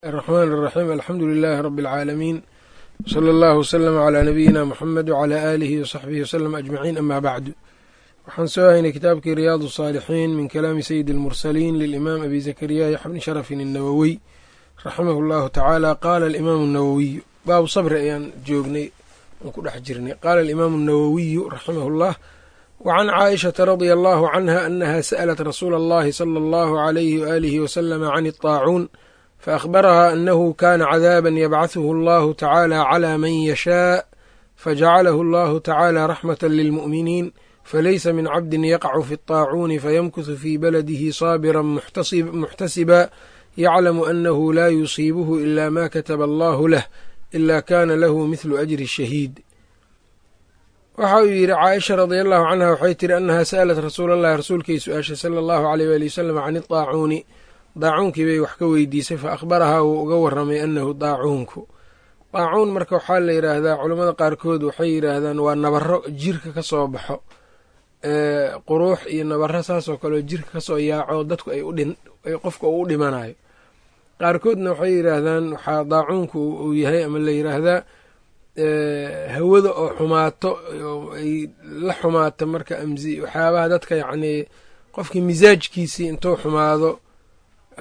الرحمن الرحيم الحمdu للh رب العاalمين وصلى الله وسلم عlى نبيina mحمد وعlى آlihi وصaxبihi وsلم أجمعين أmا bعd waxaan soo haynay kitaabkii ryaad الصاalحين min kalaami سيد المرسلين للإmام أbي زكريا يحيى بن شhرف النwوي raximah الlahu taعaalى qala الإmam النwوي baabu صbri ayaan joognay aan ku dhex jirnay qala الإmam النwوي raximah الlah وعn cائشhaةa رضي الله عنها أنha sألت رsuul الlahi صلى الله عليه وآlihi وسلم عن الطاacون faأkhbaraha أnahu kana cadاabا yabcaثhu اllahu tacaalى clى man yashاء fajacalahu اllahu tacaalى raxmaة lilmuؤminiin falaysa min cabdi yaqcu fi الطaacuuni fayamkuثu fi baladihi saabira muxtasiba yaclamu anahu la yusiibuhu ila ma kataba allahu lah ila kana lahu mithlu ajri الshahiid waxa uu yidhi caaisha radia allahu canha waxay tiri annaha sa'alat rasuula allahi rasuulkay su-aashay sala allahu aleyh waali wasalam can idaacuuni daacuunkii bay wax ka weydiisay fa akhbarahaa wuu uga waramay annahu daacuunku. Daacuun marka waxaa la yidhaahdaa culammada qaarkood waxay yidhaahdaan waa nabaro jirka ka soo baxo. Quruux iyo nabaro saasoo kaleo jirka ka soo yaaco dadku ay qofka uu dhimanayo qaarkoodna waxay yidhaahdaan waxaa daacuunku uu yahay ama la yidhaahdaa hawada oo xumaato ay la xumaato marka amsi waxyaabaha dadka yacnii qofkii misaajkiisii intuu xumaado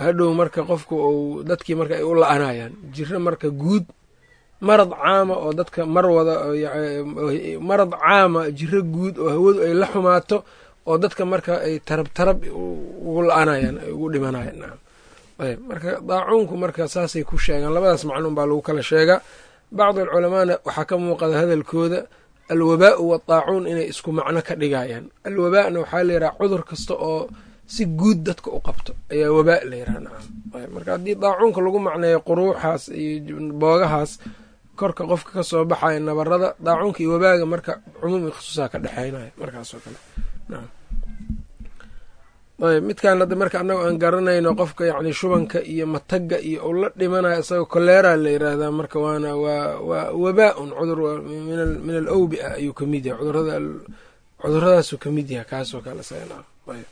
hadhow marka qofku uu dadkii marka ay u la-anayaan jiro marka guud marad caama oo dadka mar wada marad caama jiro guud oo hawadu ay la xumaato oo dadka marka ay tarab tarab ugu la-anayaan ay ugu dhimanayaan. Ayb marka daacuunku marka saasay ku sheegaan labadaas macluum baa lagu kala sheegaa. Bacdi alculamaana waxaa ka muuqada hadalkooda alwabaau waddaacuun inay isku macno ka dhigayaan. Alwabaana waxaa layidhaha cudur kasta oo si guud dadka u qabto. Ayaa wabaa la yidhaha nacam marka haddii daacuunka lagu macneeyo quruuxaas iyo boogahaas korka qofka ka soo baxaya nabarada daacuunka iyo wabaaga marka cumuum iyo khusuusaa ka dhexeynaya markaasoo kale. Nacam ayb midkaan hadda marka annago aan garanayno qofka yacni shubanka iyo matagga iyo uu la dhimanayo isagoo koleera la yiraahdaa marka waana waa waa wabaa-un cudur min al awbia ayuu ka mid yahay. Cudurada cuduradaasuu ka mid yahay kaasoo kale ayb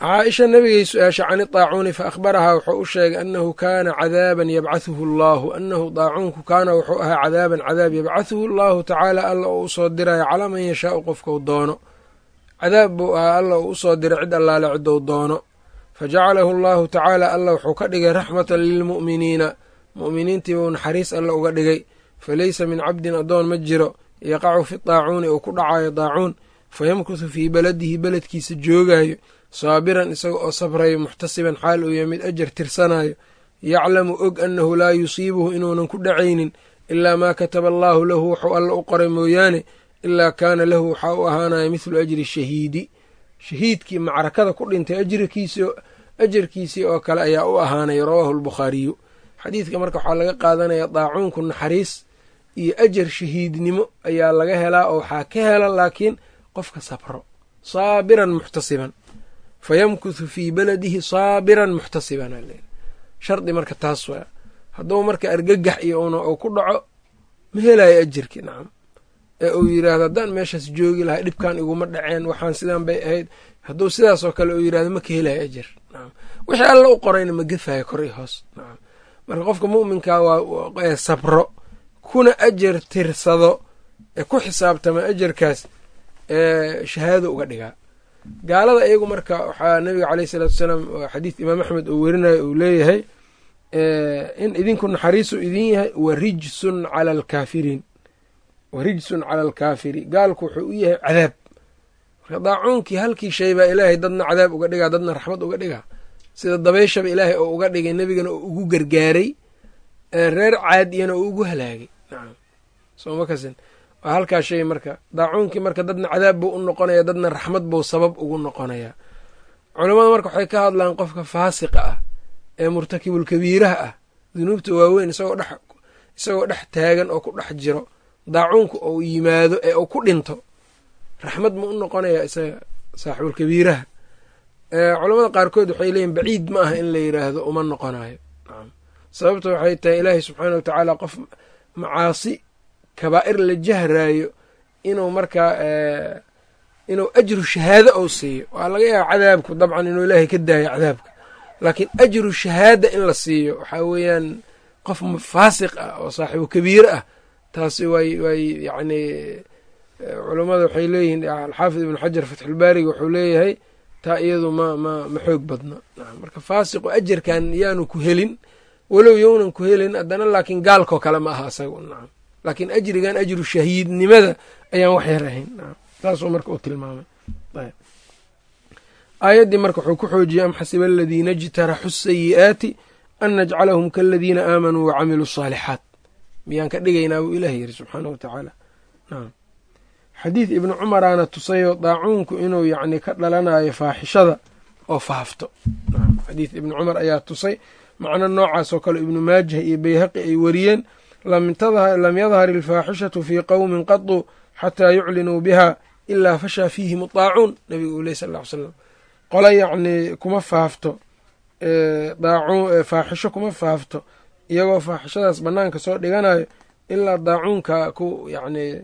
caaisha nabigay su'aasha can idaacuuni fa akhbarahaa wuxuu u sheegay annahu kaana cadaaban yabcahuhu allaahu annahu daacuunku kaana wuxuu ahaa cadaaban cadaab yabcahuhu allaahu tacaala alla uu u soo diraya calaa man yashaau qofkau doono. Cadaab buu ahaa alla uu u soo diray cid allaale cidou doono. Fa jacalahu allaahu tacaala alla wuxuu ka dhigay raxmatan lilmu'miniina. Mu'miniintii buu naxariis alla uga dhigay. Falaysa min cabdin addoon ma jiro yaqacu fi daacuuni uu ku dhacayo daacuun fayamkuthu fii beladihi beledkiisa joogaayo saabiran isaga oo sabrayo muxtasiban xaal uu yahay mid ajar tirsanayo. Yaclamu og annahu laa yusiibuhu inuunan ku dhacaynin ilaa maa kataba allaahu lahu wuxuu alla u qoray mooyaane ilaa kaana lahu waxaa u ahaanaya mithlu ajri shahiidi. Shahiidkii macrakada ku dhintay ajarkiisii oo kale ayaa u ahaanaya rawaahu albukhaariyu. Xadiidka marka waxaa laga qaadanaya daacuunku naxariis iyo ajar shahiidnimo ayaa laga helaa oo waxaa ka hela laakiin qofka sabro saabiran muxtasiban fayamkuthu fii beladihi saabiran muxtasiban shardi marka taas waa hadduu marka argagax iyo una uu ku dhaco ma helayo ajarkii nacam ee uu yidhaahdo haddaan meeshaas joogi lahay dhibkan iguma dhaceen waxaan sidaan bay ahayd. Hadduu sidaasoo kale uu yidhahdo ma ka helayo ajar nacam wixii alla u qorayna ma gefayo kor iyo hoos nacam marka qofka mu'minka waa sabro kuna ajar tirsado ee ku xisaabtama ajarkaas ee shahaado uga dhigaa gaalada iyagu marka waxaa nabiga caleyh isalaatu wasalaam xadiid imaam axmed uu werinayo uu leeyahay in idinku naxariisu idin yahay wa rijsun cala alkaafiriin wa rijsun cala alkaafiri. Gaalku wuxuu u yahay cadaab. Marka daacuunkii halkii shay baa ilaahay dadna cadaab uga dhigaa dadna raxmad uga dhigaa. Sida dabayshaba ilaahay oo uga dhigay nebigana oo ugu gargaaray reer caadiyana oo ugu halaagay. Nacam sooma kasin waa halkaa shay marka daacuunkii marka dadna cadaab buu u noqonaya dadna raxmad buu sabab ugu noqonayaa. Culammada marka waxay ka hadlaan qofka faasiqa ah ee murtakibulkabiiraha ah dunuubta waaweyn isagoo dhex isagoo dhex taagan oo ku dhex jiro daacuunku ou yimaado ee uu ku dhinto raxmad ma u noqonayaa isaga saaxibulkabiiraha culamada qaarkood waxay leeyihiin baciid ma aha in la yidhaahdo uma noqonayo sababta waxay tahay ilaahay subxaana wa tacaala qof macaasi kabaa'ir la jahraayo inuu markaa inuu ajru shahaado ou siiyo. Waa laga yaaba cadaabku dabcan inuu ilaahay ka daayo cadaabka. Laakiin ajru shahaada in la siiyo waxaa weeyaan qof faasiq ah oo saaxiibu kabiir ah. Taasi way way yacni culammada waxay leeyihiin alxaafid ibnu xajar fatxulbaariga wuxuu leeyahay taa iyadu ma ma ma xoog badna. Marka faasiqu ajarkan yaanu ku helin walow yownan ku helin haddana laakiin gaalkoo kale ma aha isaga nacam laakiin ajrigan ajru shahiidnimada ayaan wax yar ahayn. Taasuu marka u tilmaamay. Aayaddii marka wuxuu ku xoojiyey am xasiba aladiina ijtaraxu sayi'aati an najcalahum kaladiina aamanuu wacamiluu asaalixaat miyaan ka dhigaynaa buu ilaah yiri subxaanah wa nacam xadiid ibnu cumaraana tusayoo daacuunku inuu yacni ka dhalanayo faaxishada oo faafto. Xadiid ibnu cumar ayaa tusay. Macno noocaas oo kale ibnu maajah iyo beyhaqi ay wariyeen lam yadhar ilfaaxishatu fii qowmin qadu xataa yuclinuu biha ilaa fashaa fiihim daacuun nabigu uu ley sal ly slam qole yacnii kuma faafto faaxisho kuma faafto iyagoo faaxishadaas bannaanka soo dhiganayo ilaa daacuunka ku yacni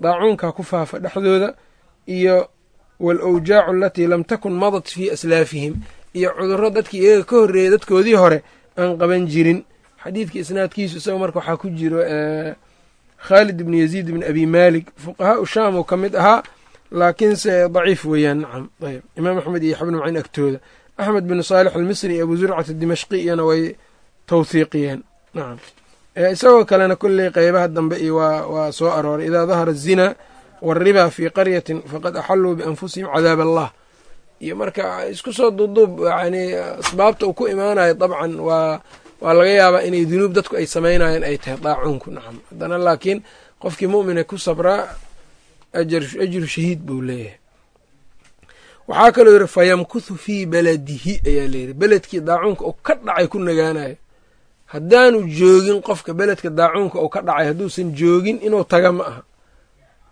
daacuunka ku faafa dhexdooda iyo waalawjaacu alatii lam takun madat fii aslaafihim iyo cudurro dadkii iyaga ka horreeyay dadkoodii hore aan qaban jirin xadiidka isnaadkiisu isaga marka waxaa ku jiro khaalid ibnu yaziid ibn abi maalik. Fuqahaa u shaam uu ka mid ahaa laakiinse daciif weeyaan. Nacam ayb imaam axmed iyo xabnu macin agtooda. Axmed bin saalix almisri iyo abu zurcat dimashqi iyana way tawhiiqiyeen nacam isagoo kalena kolley qeybaha dambe iyo waa waa soo arooray. Idaa dahara azinaa waalriba fii qaryatin faqad axalluu bianfusihim cadaab allah. Iyo marka isku soo duuduub yani asbaabta uu ku imaanayo dabcan waa waa laga yaabaa inay dunuub dadku ay samaynayeen ay tahay daacuunku nacam. Haddana laakiin qofkii mu'mina ku sabraa ajru shahiid buu leeyahay. Waxaa kaloo yidhi fayamkuthu fii baladihi ayaa layidhi beledkii daacuunka uu ka dhacay ku nagaanayo haddaanu joogin qofka beledka daacuunka uu ka dhacay hadduusan joogin inuu taga ma aha.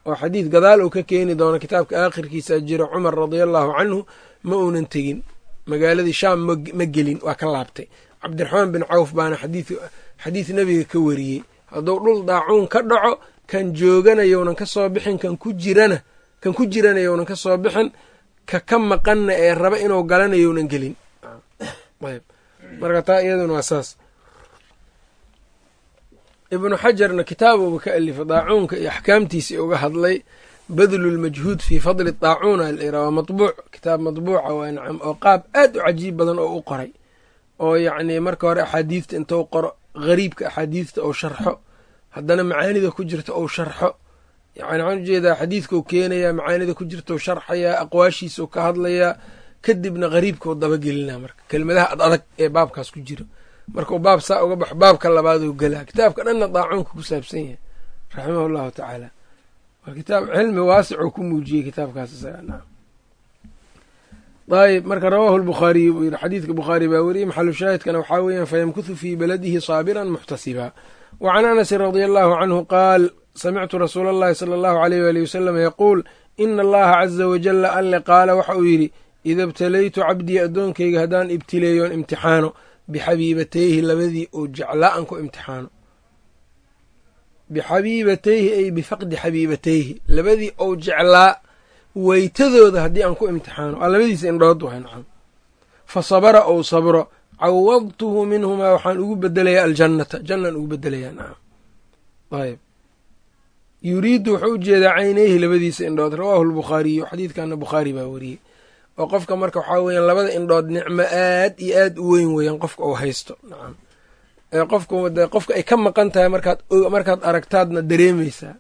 Oo xadiid gadaal uu ka keeni doono kitaabka aakhirkiisa jira cumar radia allaahu canhu ma uunan tegin. Magaaladii shaam ma gelin waa ka laabtay cabdiraxmaan bin cawf baana xadiid nebiga ka wariyey. Hadduu dhul daacuun ka dhaco kan jooganayounan ka soo bixin kan ku jirana kan ku jiranayounan ka soo bixin ka ka maqanna ee raba inuu galanayounan gelin. Ayb. Marka taa iyaduna waa saas. Ibnu xajarna kitaabuba ka alifay daacuunka iyo axkaamtiisii uga hadlay badlulmajhuud fii fadli daacuuna layra waa matbuuc kitaab matbuuca waa nacam oo qaab aad u cajiib badan oo u qoray oo yacnii marka hore axaadiidta intuu qoro gariibka axaadiidta ou sharxo. Haddana macaanida ku jirta ou sharxo. Yani waxaan u jeedaa xadiidkau keenayaa macaanida ku jirtau sharxayaa aqwaashiisau ka hadlayaa kadibna gariibkau dabagelinaa marka. Kelmadaha ad adag ee baabkaas ku jiro markau baab saa uga baxo baabka labaaduu gelaa kitaabka dhanna daacuunka ku saabsan yahay raximah allahu tacaala waa kitaab cilmi waasicuu ku muujiyey kitaabkaas isaga ayb marka rawaahu lbukhaariy buu yidhi xadiidka bukhaari baa weriyey maxalu shaahidkana waxaa weeyaan fayamkuthu fii baladihi saabiran muxtasiba wa can anasin radia allahu canhu qaal samictu rasuula allahi sala allahu aleyh waali wasalam yaquul ina allaha caza wajala alle qaala waxa uu yidhi ida ibtalaytu cabdii addoonkayga haddaan ibtileeyoon imtixaano bixabiibatayhi labadii uu jeclaa aan ku imtixaano bixabiibatayhi ay bifaqdi xabiibatayhi labadii ou jeclaa weytadooda haddii aan ku imtixaano. Aa labadiisa indhood wahay nacam fa sabara ou sabro cawadtuhu minhumaa waxaan ugu bedelayaa aljannata. Jannaan ugu bedelayaa nacam ayb yuriidu wuxuu u jeedaa cayneyhi labadiisa indhood rawaahu lbukhaariyu xadiidkana bukhaari baa wariyey. Oo qofka marka waxaa weeyaan labada indhood nicmo aad iyo aad u weyn weeyaan qofka uu haysto nacam qofku de qofka ay ka maqan tahay markaad markaad aragtaadna dareemaysaa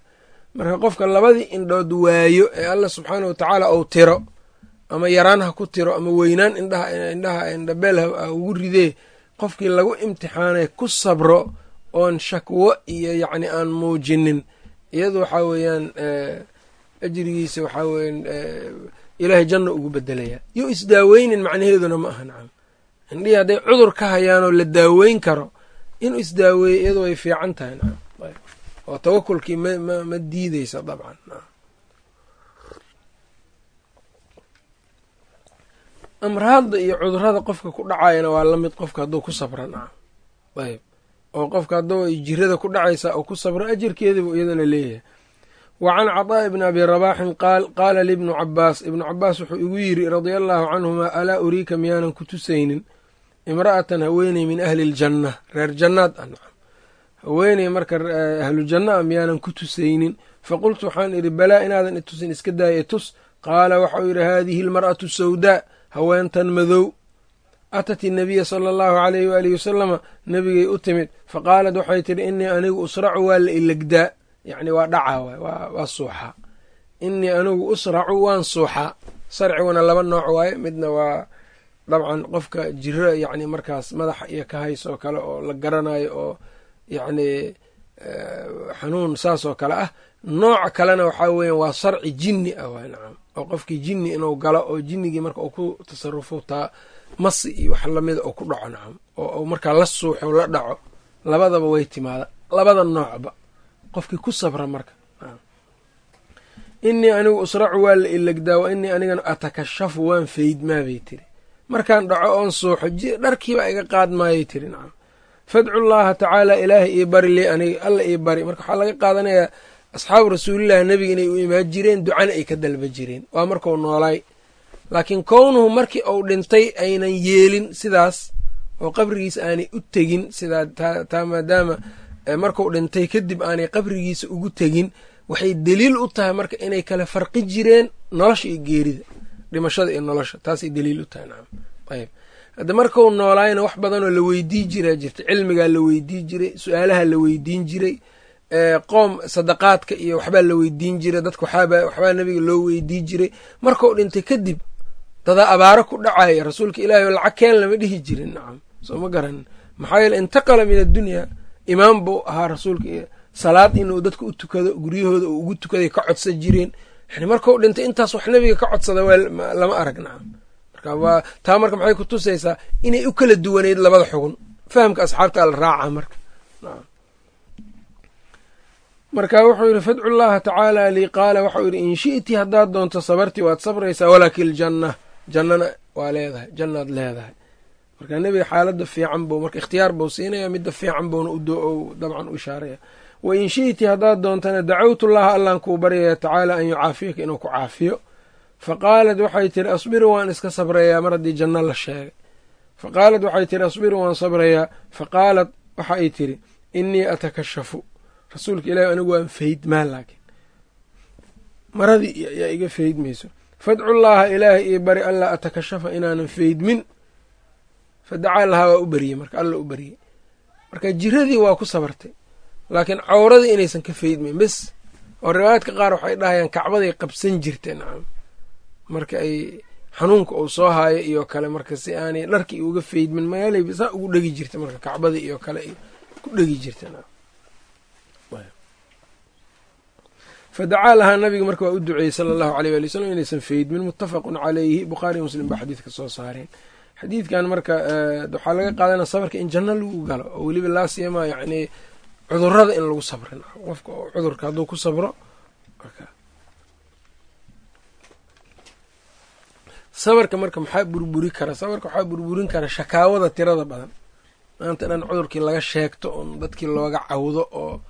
marka qofka labadii indhood waayo ee alla subxaana wa tacaala ou tiro ama yaraan ha ku tiro ama weynaan indhaha indhaha indhabeel ha ugu ridee qofkii lagu imtixaanay ku sabro oon shakwo iyo yacni aan muujinin. Iyadu waxaa weeyaan ajrigiisa waxaa weyan ilaahay janno ugu bedelayaa yo isdaaweynin macnaheeduna ma aha nacam. Indhihii hadday cudur ka hayaanoo la daaweyn karo inuu isdaaweeyo iyadu way fiican tahay nacam oo tawakulkii ma diideysa dabcan. Amraadda iyo cudurrada qofka ku dhacayana waa la mid qofka hadduu ku sabra nacam ayb oo qofka hadduu jirada ku dhacaysa oo ku sabro ajarkeediibuu iyadana leeyahay. Wa can caطaaءi bni abi rabaaxin qaal qaala libnu cabaas ibnu cabaas wuxuu igu yidhi radia allaahu canhuma alaa uriika miyaanan ku tusaynin? Imra'atan haweeney min ahli ljanna reer jannaad ah haweeney marka ahlu janna a miyaanan ku tusaynin. Faqultu waxaan idhi balaa inaadan itusin iska daaya itus qaala waxau yidhi haadihi almar'atu sawdaa haweentan madow. Atat inabiya sala allahu alayh waalihi wasalama nebigay u timid. Faqaalat waxay tidhi inii anigu usracu waa la ilegdaa yacni waa dhacaa waa suuxaa inii anigu usracu waan suuxaa sarciguna laba nooc waaye. Midna waa dabcan qofka jiro yacni markaas madaxa iyo ka hays oo kale oo la garanayo oo yacni xanuun saas oo kale ah. Nooca kalena waxaa weeya waa sarci jinni ah waay nacam oo qofkii jinni inuu galo oo jinnigii marka uu ku tasarufo taa masi iyo wax lamida oo ku dhaco nacam oo markaa la suuxo la dhaco labadaba way timaada. Labada noocba qofkii ku sabra marka inii anigu usracu waa la ilegdaa wa inii anigana atakashafu waan faydmaa bay tiri. Markaan dhaco oon suuxo dharkiiba iga qaad maayay tiri nacam fadcu llaha tacaala ilaahay ii bari li aniga alla ii bari. Marka waxaa laga qaadanayaa asxaabu rasuulillahi nebiga inay u imaan jireen ducana ay ka dalba jireen. Waa markuu noolaay laakiin kownuhu markii uu dhintay aynan yeelin sidaas oo qabrigiisa aanay u tegin sidaa taa maadaama markuu dhintay kadib aanay qabrigiisa ugu tegin waxay deliil u tahay marka inay kala farqi jireen nolosha iyo geerida dhimashada iyo nolosha. Taasay deliil u tahay nacam ayb hadda markuu noolaayna wax badanoo la weydii jiraa jirta cilmigaa la weydii jiray su'aalaha la weydiin jiray qoom sadaqaadka iyo waxbaa la weydiin jiray dadka waxbaa nabiga loo weydii jiray markuu dhintay kadib dadaa abaaro ku dhacaya rasuulka ilaahi lacag keen lama dhihi jirin. Nacam soo ma garanin maxaa yeele intaqala min addunyaa imaam buu ahaa rasuulka salaad inuu dadka u tukado guryahooda ugu tukaday ka codsan jireen. Yani markuu dhintay intaas wax nabiga ka codsada lama arag. Nacam marka taa marka maxay ku tusaysaa inay u kala duwaneyd labada xugun. Fahamka asxaabta la raaca marka. Marka wuxuu yidhi fadcu llaha tacaala lii qaala. Waxau yidhi in shi'ti haddaad doonto sabarti waad sabraysaa walaakin ljanna jannana waa leedahay jannaad leedahay. Marka nebiga xaaladda fiican buu marka ikhtiyaar buu siinaya midda fiican buuna dabcan u ishaaraya wa in shi'ti haddaad doontana dacawtu llaha allaan kuu baryaya tacaala an yucaafiyaka inuu ku caafiyo fa qaalat waxay tiri asbiru waan iska sabrayaa mar haddii janno la sheegay fa qaalat waxay tiri asbiru waan sabrayaa fa qaalat waxa ay tiri innii atakashafu rasuulka ilahi anigu waan faydmaa laakiin maradii yaa iga faydmayso fadcu llaaha ilaahay io bari allaa atakashafa inaanan faydmin fadacaa lahaa waa u beriyey marka alla u beriyey marka jiradii waa ku sabartay laakiin cawradii inaysan ka faydmayn bes oo riwaayaadka qaar waxay dhahayaan kacbaday qabsan jirta nacam marka ay xanuunka uu soo haayo iyo kale marka si aanay dharkii uga faydmin magaalay saa ugu dhegi jirta marka kacbadii iyo kale ku dhegi jirta. Fadacaa lahaa nabiga marka waa u duceeyey sala allahu aleyh waali wslam inaysan faydmin muttafaqun caleyhi bukhaari muslim baa xadiidka soo saareen. Xadiidkan marka waxaa laga qaadanaya sabarka in janno lagu galo oo weliba laasiyama yacni cudurrada in lagu sabrin. Qofka oo cudurka hadduu ku sabro sabarka marka maxaa burburi kara? Sabarka waxaa burburin kara shakaawada tirada badan. Maanta dhan cudurkii laga sheegto oon dadkii looga cawdo oo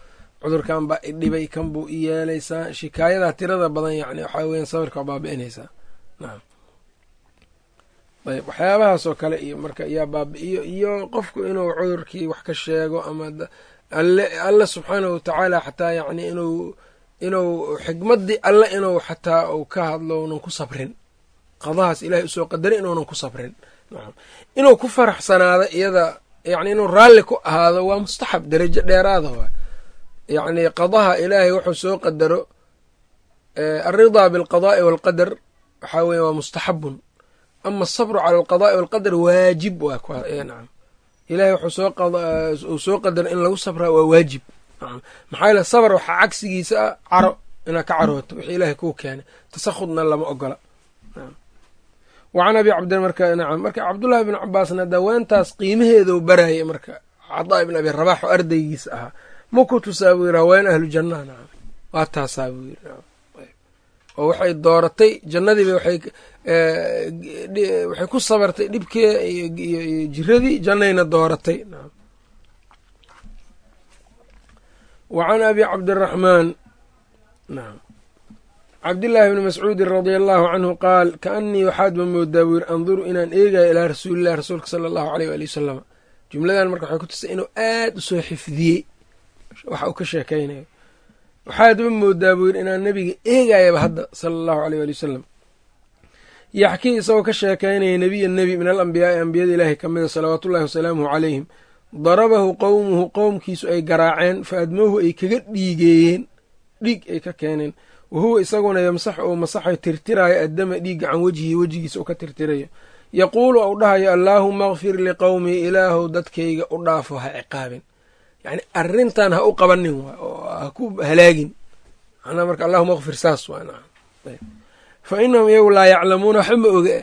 cudurkan baa idhibay kan buu i yeelaysaa. Shikaayadaa tirada badan yani waxaa weyan sabarka waa baabi'inaysaa. Nacam ayb waxyaabahaas oo kale iyo marka yaa baabi'iyo iyo qofku inuu cudurkii wax ka sheego ama alle subxaanahu watacaala xataa yacni inuu inuu xikmaddii alle inuu xataa uu ka hadlo unan ku sabrin qadahaas ilaahay u soo qadaray inuunan ku sabrin. Inuu ku faraxsanaado iyada yacni inuu raalli ku ahaado waa mustaxab darajo dheeraada waa yacni qadaha ilaahay wuxuu soo qadaro alridaa bilqadaa'i waalqadar waxaa weya waa mustaxabun. Ama asabru cala alqadaa'i waalqadar waajib waa nacam ilahay wuxuu soo qadaro in lagu sabraa waa waajib. Maxaa yeele sabr waxaa cagsigiisa ah caro inaad ka carooto wixii ilaahay kuu keenay. Tasakhudna lama ogola wacan abi cabdi marka nacam marka cabdullaahi bn cabaasna daweentaas qiimaheedau barayay marka cadaa ibn abi rabax oo ardaygiisa ahaa ma ku tusaa buu yiri haween ahlu jannaha nacam waa taasaa buu yiri oo waxay dooratay jannadiiba waxay ku sabartay dhibkee iyo jiradii jannayna dooratay wa can abi cabdiraxmaan nacam cabdillaahi bni mascuudin radia allahu canhu qaal kaanii waxaad ma moodaa buu yiri anduru inaan eegayo ilaa rasuulillahi rasuulka sala allahu aleyh waali wasalam jumladan marka waxay ku tusay inuu aad u soo xifdiyey. Waxa uu ka sheekaynayo waxaad ma moodaa buu yiri inaan nebiga eegayaba hadda sala allahu aleyh waali wasalam yaxkii isagoo ka sheekaynaya nebiya nebi min alambiyaai ambiyada ilaahi ka mida salawaatullahi wasalaamuhu calayhim darabahu qowmuhu qowmkiisu ay garaaceen fa admowhu ay kaga dhiigeeyeen dhiig ay ka keeneen wahuwa isaguna yamsax uu masaxayo tirtiraayo addama dhiigga can wejhihi wejigiisa uu ka tirtirayo yaquulu ou dhahayo allaahuma akfir liqowmii ilaahow dadkayga u dhaafo ha ciqaabin yacni arrintan ha u qabanin waay oo ha ku halaagin manaa marka allahuma akfir saas waa fa inahum iyagu laa yaclamuuna waxba ma oga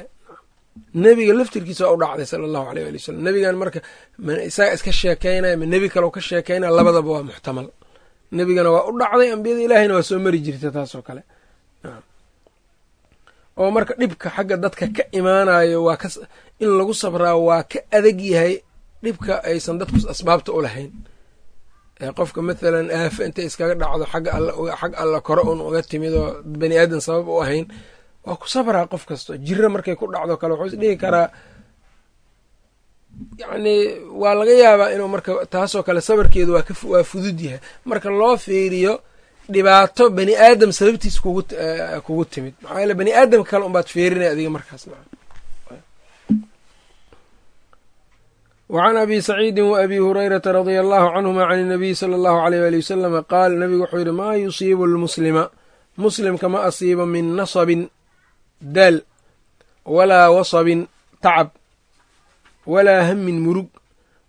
nebiga laftirkiisa waa u dhacday sala allahu aleyh ali wasalam nebigan marka ma isaga iska sheekaynaya ma nebi kaleo ka sheekaynaya labadaba waa muxtamal nebigana waa u dhacday ambiyada ilaahiyna waa soo mari jirta taasoo kale. Oo marka dhibka xagga dadka ka imaanayo waa ka in lagu sabraa waa ka adag yahay dhibka aysan dadku asbaabta u lahayn. Qofka mathalan aafe intay iskaga dhacdo xag alla kore un uga timid oo bani aadan sabab u ahayn waa ku sabraa qof kasto jiro markay ku dhacdo kale wuxuu is dhihi karaa yacni waa laga yaabaa inuu marka taasoo kale sabarkeedu waa fudud yahay. Marka loo fiiriyo dhibaato bani aadam sababtiis kugu timid. Maxaa yaele bani aadam kale unbaad fiirinay adiga markaas. Wacan abi saciidin wa abi hurayrata radia allahu canhuma can inabiyi sala allahu aleyh ali wasalama qaal nabigu wuxuu yidhi maa yusiibu lmuslima muslimka ma asiibo min nasabin daal walaa wasabin tacab walaa hamin murug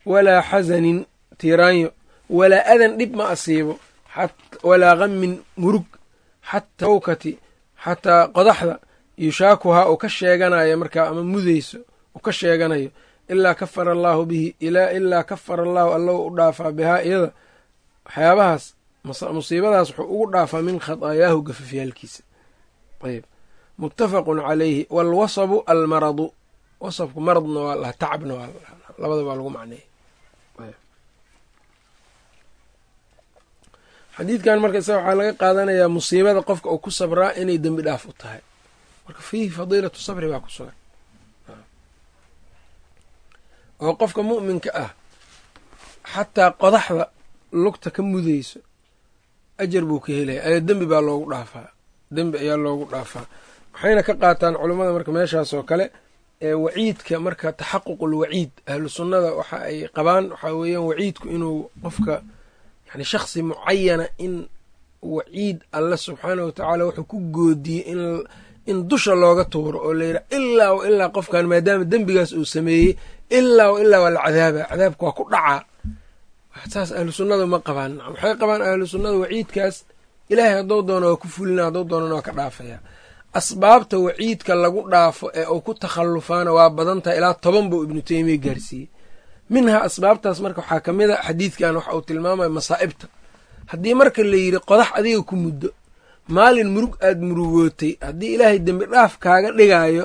walaa xasanin tiiraanyo walaa adan dhib ma asiibo walaa hamin murug xataa awkati xataa qodaxda yushaakuhaa uu ka sheeganayo markaa ama mudayso uu ka sheeganayo ilaa kafara allaahu bihi ilaa kafara allaahu alla u dhaafaa bihaa iyada waxyaabahaas musiibadaas wuxuu ugu dhaafaa min khadaayaahu gafafyaalkiisa. Ayb muttafaqun calayhi waalwasabu almaradu wasabku maradna waa laha tacabna waa labada baa lagu macneeyay xadiidkan marka isaga waxaa laga qaadanayaa musiibada qofka uu ku sabraa inay dembi dhaaf u tahay. Marka fiihi fadiilatu sabri baa ku sugan. Oo qofka mu'minka ah xataa qodaxda lugta ka mudayso ajar buu ka helaya. Ayaa dembi baa loogu dhaafaa. Dembi ayaa loogu dhaafaa. Waxayna ka qaataan culummada marka meeshaas oo kale waciidka marka taxaququl waciid ahlu sunnada waxa ay qabaan waxaa weeyaan waciidku inuu qofka yani shakhsi mucayana in waciid alle subxaanah wa tacaala wuxuu ku goodiyey in dusha looga tuuro oo layidhaha ilaa wa ilaa qofkan maadaama dembigaas uu sameeyey ilaa wa ilaa waa la cadaaba cadaabka waa ku dhacaa. Saas ahlu sunnada ma qabaan. Waxay qabaan ahlu sunnada waciidkaas ilaahay hadduu doono waa ku fulina hadduu doonana waa ka dhaafaya asbaabta waciidka lagu dhaafo ee uu ku takhallufaana waa badan tahay ilaa toban buu ibnu teymiya gaarsiiyey. Minhaa asbaabtaas marka waxaa ka mid a xadiidkan waxa uu tilmaamaya masaa'ibta. Haddii marka la yidhi qodax adiga ku muddo maalin murug aada murugootay haddii ilaahay dembi dhaaf kaaga dhigaayo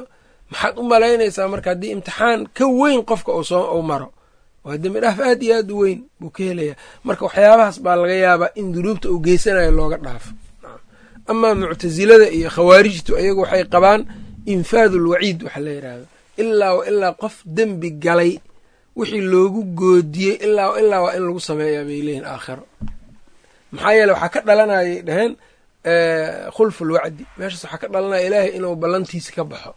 maxaad u malaynaysaa marka haddii imtixaan ka weyn qofka uu soo u maro? Waa dembi dhaaf aad iyo aad u weyn buu ka helayaa. Marka waxyaabahaas baa laga yaabaa in dunuubta uu geysanayo looga dhaafo amaa muctasilada iyo khawaarijtu ayagu waxay qabaan infaadul waciid waxa la yidhaahdo ilaa ilaa qof dembi galay wixii loogu goodiyey ilaa wa ilaa waa in lagu sameeyaa bay leeyihiin aakhiro. Maxaa yeele waxaa ka dhalanayay dhaheen khulful wacdi. Meeshaas waxaa ka dhalanaya ilaahay inuu ballantiisi ka baxo.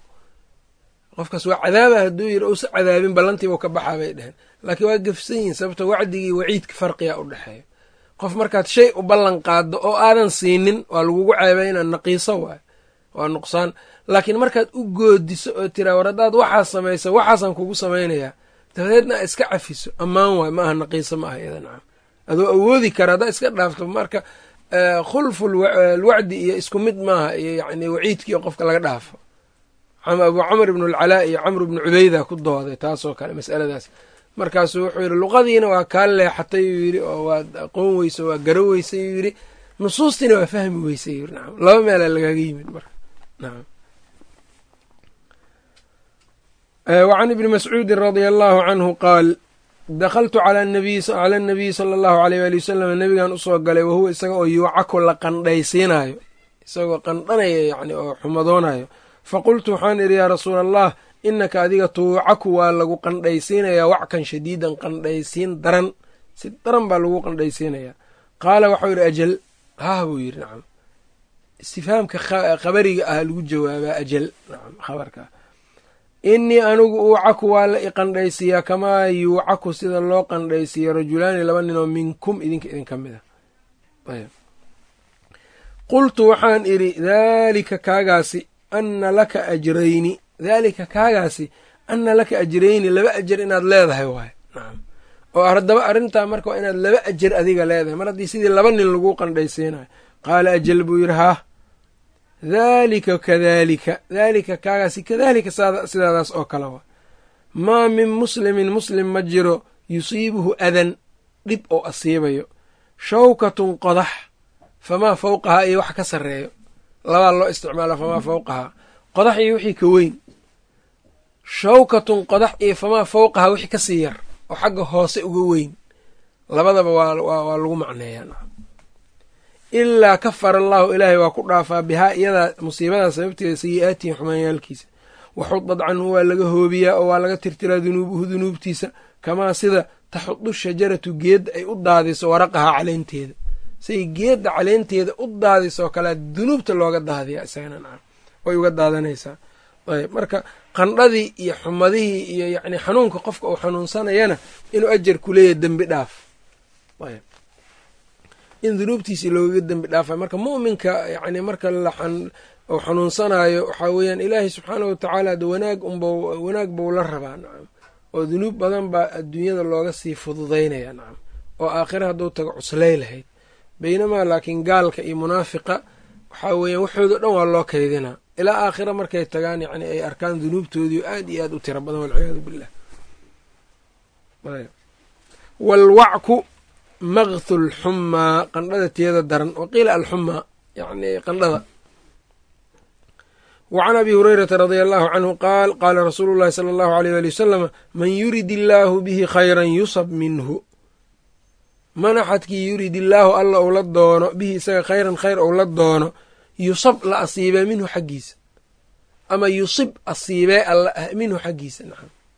Qofkaas waa cadaaba hadduu yiri uusa cadaabin ballantiibuu ka baxaa bay dheheen laakiin waa gefsan yihiin sababto wacdigii waciidka farqiga u dhexeeya qof markaad shay u ballan qaaddo oo aadan siinin waa lagugu ceebayna naqiiso waay. Waa nuqsaan. Laakiin markaad u goodiso oo tiraa war haddaad waxaa samaysa waxaasaan kugu samaynayaa. Dabadeedna a iska cafiso ammaan waay ma aha naqiiso ma aha iyada nacam. Adoo awoodi kara haddaa iska dhaafto marka khulful wacdi iyo isku mid maaha iyo yani waciidkiio qofka laga dhaafo. Abu camr ibnu alcalaa iyo camr ibnu cubeyda ku dooday taasoo kale masaladaas markaasuu wuxuu yidhi luqadiina waa kaa leexatay uu yidhi oo waad aqoon weyse waa garo weysay uu yidhi. Nusuustiina waa fahmi weysay yiri nacam laba meelaa lagaaga yimid marka. Nacam wacan ibni mascuudin radia allahu canhu qaal dakhaltu cala anabiyi sala allahu aleyh waali wasalam nabigan u soo galay wahuwa isaga oo yuucaku la qandhaysiinayo isagoo qandhanaya yacni oo xumadoonayo. Fa qultu waxaan idhi yaa rasuula allah innaka adiga tuucaku waa lagu qandhaysiinayaa wackan shadiidan qandhaysiin daran. Si daran baa lagu qandhaysiinayaa qaala waxau yidhi ajal. Haah buu yidhi nacam. Istifhaamka khabariga ah lagu jawaabaa ajal. Nacam khabarka. Innii anigu uucaku waa la i kamaa yuucaku sida loo qandhaysiiyo rajulaani laba ninoo minkum idinka idinka mid a ayb. Qultu waxaan idhi daalika kaagaasi anna laka ajrayni daalika kaagaasi anna laka ajrayni laba ajar inaad leedahay waaye. Nacam oo haddaba arrintaa marka waa inaad laba ajar adiga leedahay. Mar haddii sidii laba nin laguu qandhaysiinayo qaala ajal buu yidhi haah daalika kadaalika daalika kaagaasi kadaalika sidaadaas oo kale wa maa min muslimin muslim ma jiro yusiibuhu adan dhib oo asiibayo. Shawkatun qodax famaa fawqahaa iyo wax ka sarreeyo. Labaa loo isticmaala famaa fawqahaa. Qodax iyo wixii ka weyn shawkatun qodax iyo famaa fawqahaa wixii ka sii yar oo xagga hoose uga weyn. Labadaba waa lagu macneeyaa. Ilaa kafara allaahu ilaahay waa ku dhaafaa bihaa iyadaa musiibadaa sababteeda sayi-aatihi xumaanyaalkiisa waxudad canhu waa laga hoobiyaa oo waa laga tirtiraa dunuubuhu dunuubtiisa kamaa sida taxudu shajaratu geedda ay u daadiso waraqahaa caleenteeda say geedda caleenteeda u daadisoo kalea dunuubta looga daadiyaa isagana way uga daadanaysaa marka qandhadii iyo xumadihii iyo yacni xanuunka qofka uu xanuunsanayana inuu ajar ku leeyahay dembi dhaaf. In dunuubtiisii loogaga dembi dhaafa marka mu'minka yacni marka uu xanuunsanayo waxaa weeyaan ilaahay subxaanahu watacaala de wanaag unba wanaag buu la rabaa nacam oo dunuub badan baa adduunyada looga sii fududaynaya nacam oo aakhira hadduu tago cuslay lahayd. Baynamaa laakiin gaalka iyo munaafiqa waxaa weeyaan waxoodo dhan waa loo kaydinaa ilaa aakhira markay tagaan yacni ay arkaan dunuubtoodii aad iyo aad u tiro badan walciyaadu billah walwacku maqthu lxumaa qandhada tiyada daran waqiila alxumaa yani qandhada. Wa can abi hurayrata radia allahu canhu qaal qaala rasuulu llahi sala allahu aleyh ali wasalama man yurid illaahu bihi khayran yusab minhu. Man axadkii yurid illaahu alla ou la doono bihi isaga khayran khayr ou la doono yusab la asiibee minhu xaggiisa. Ama yusib asiibee minhu xaggiisa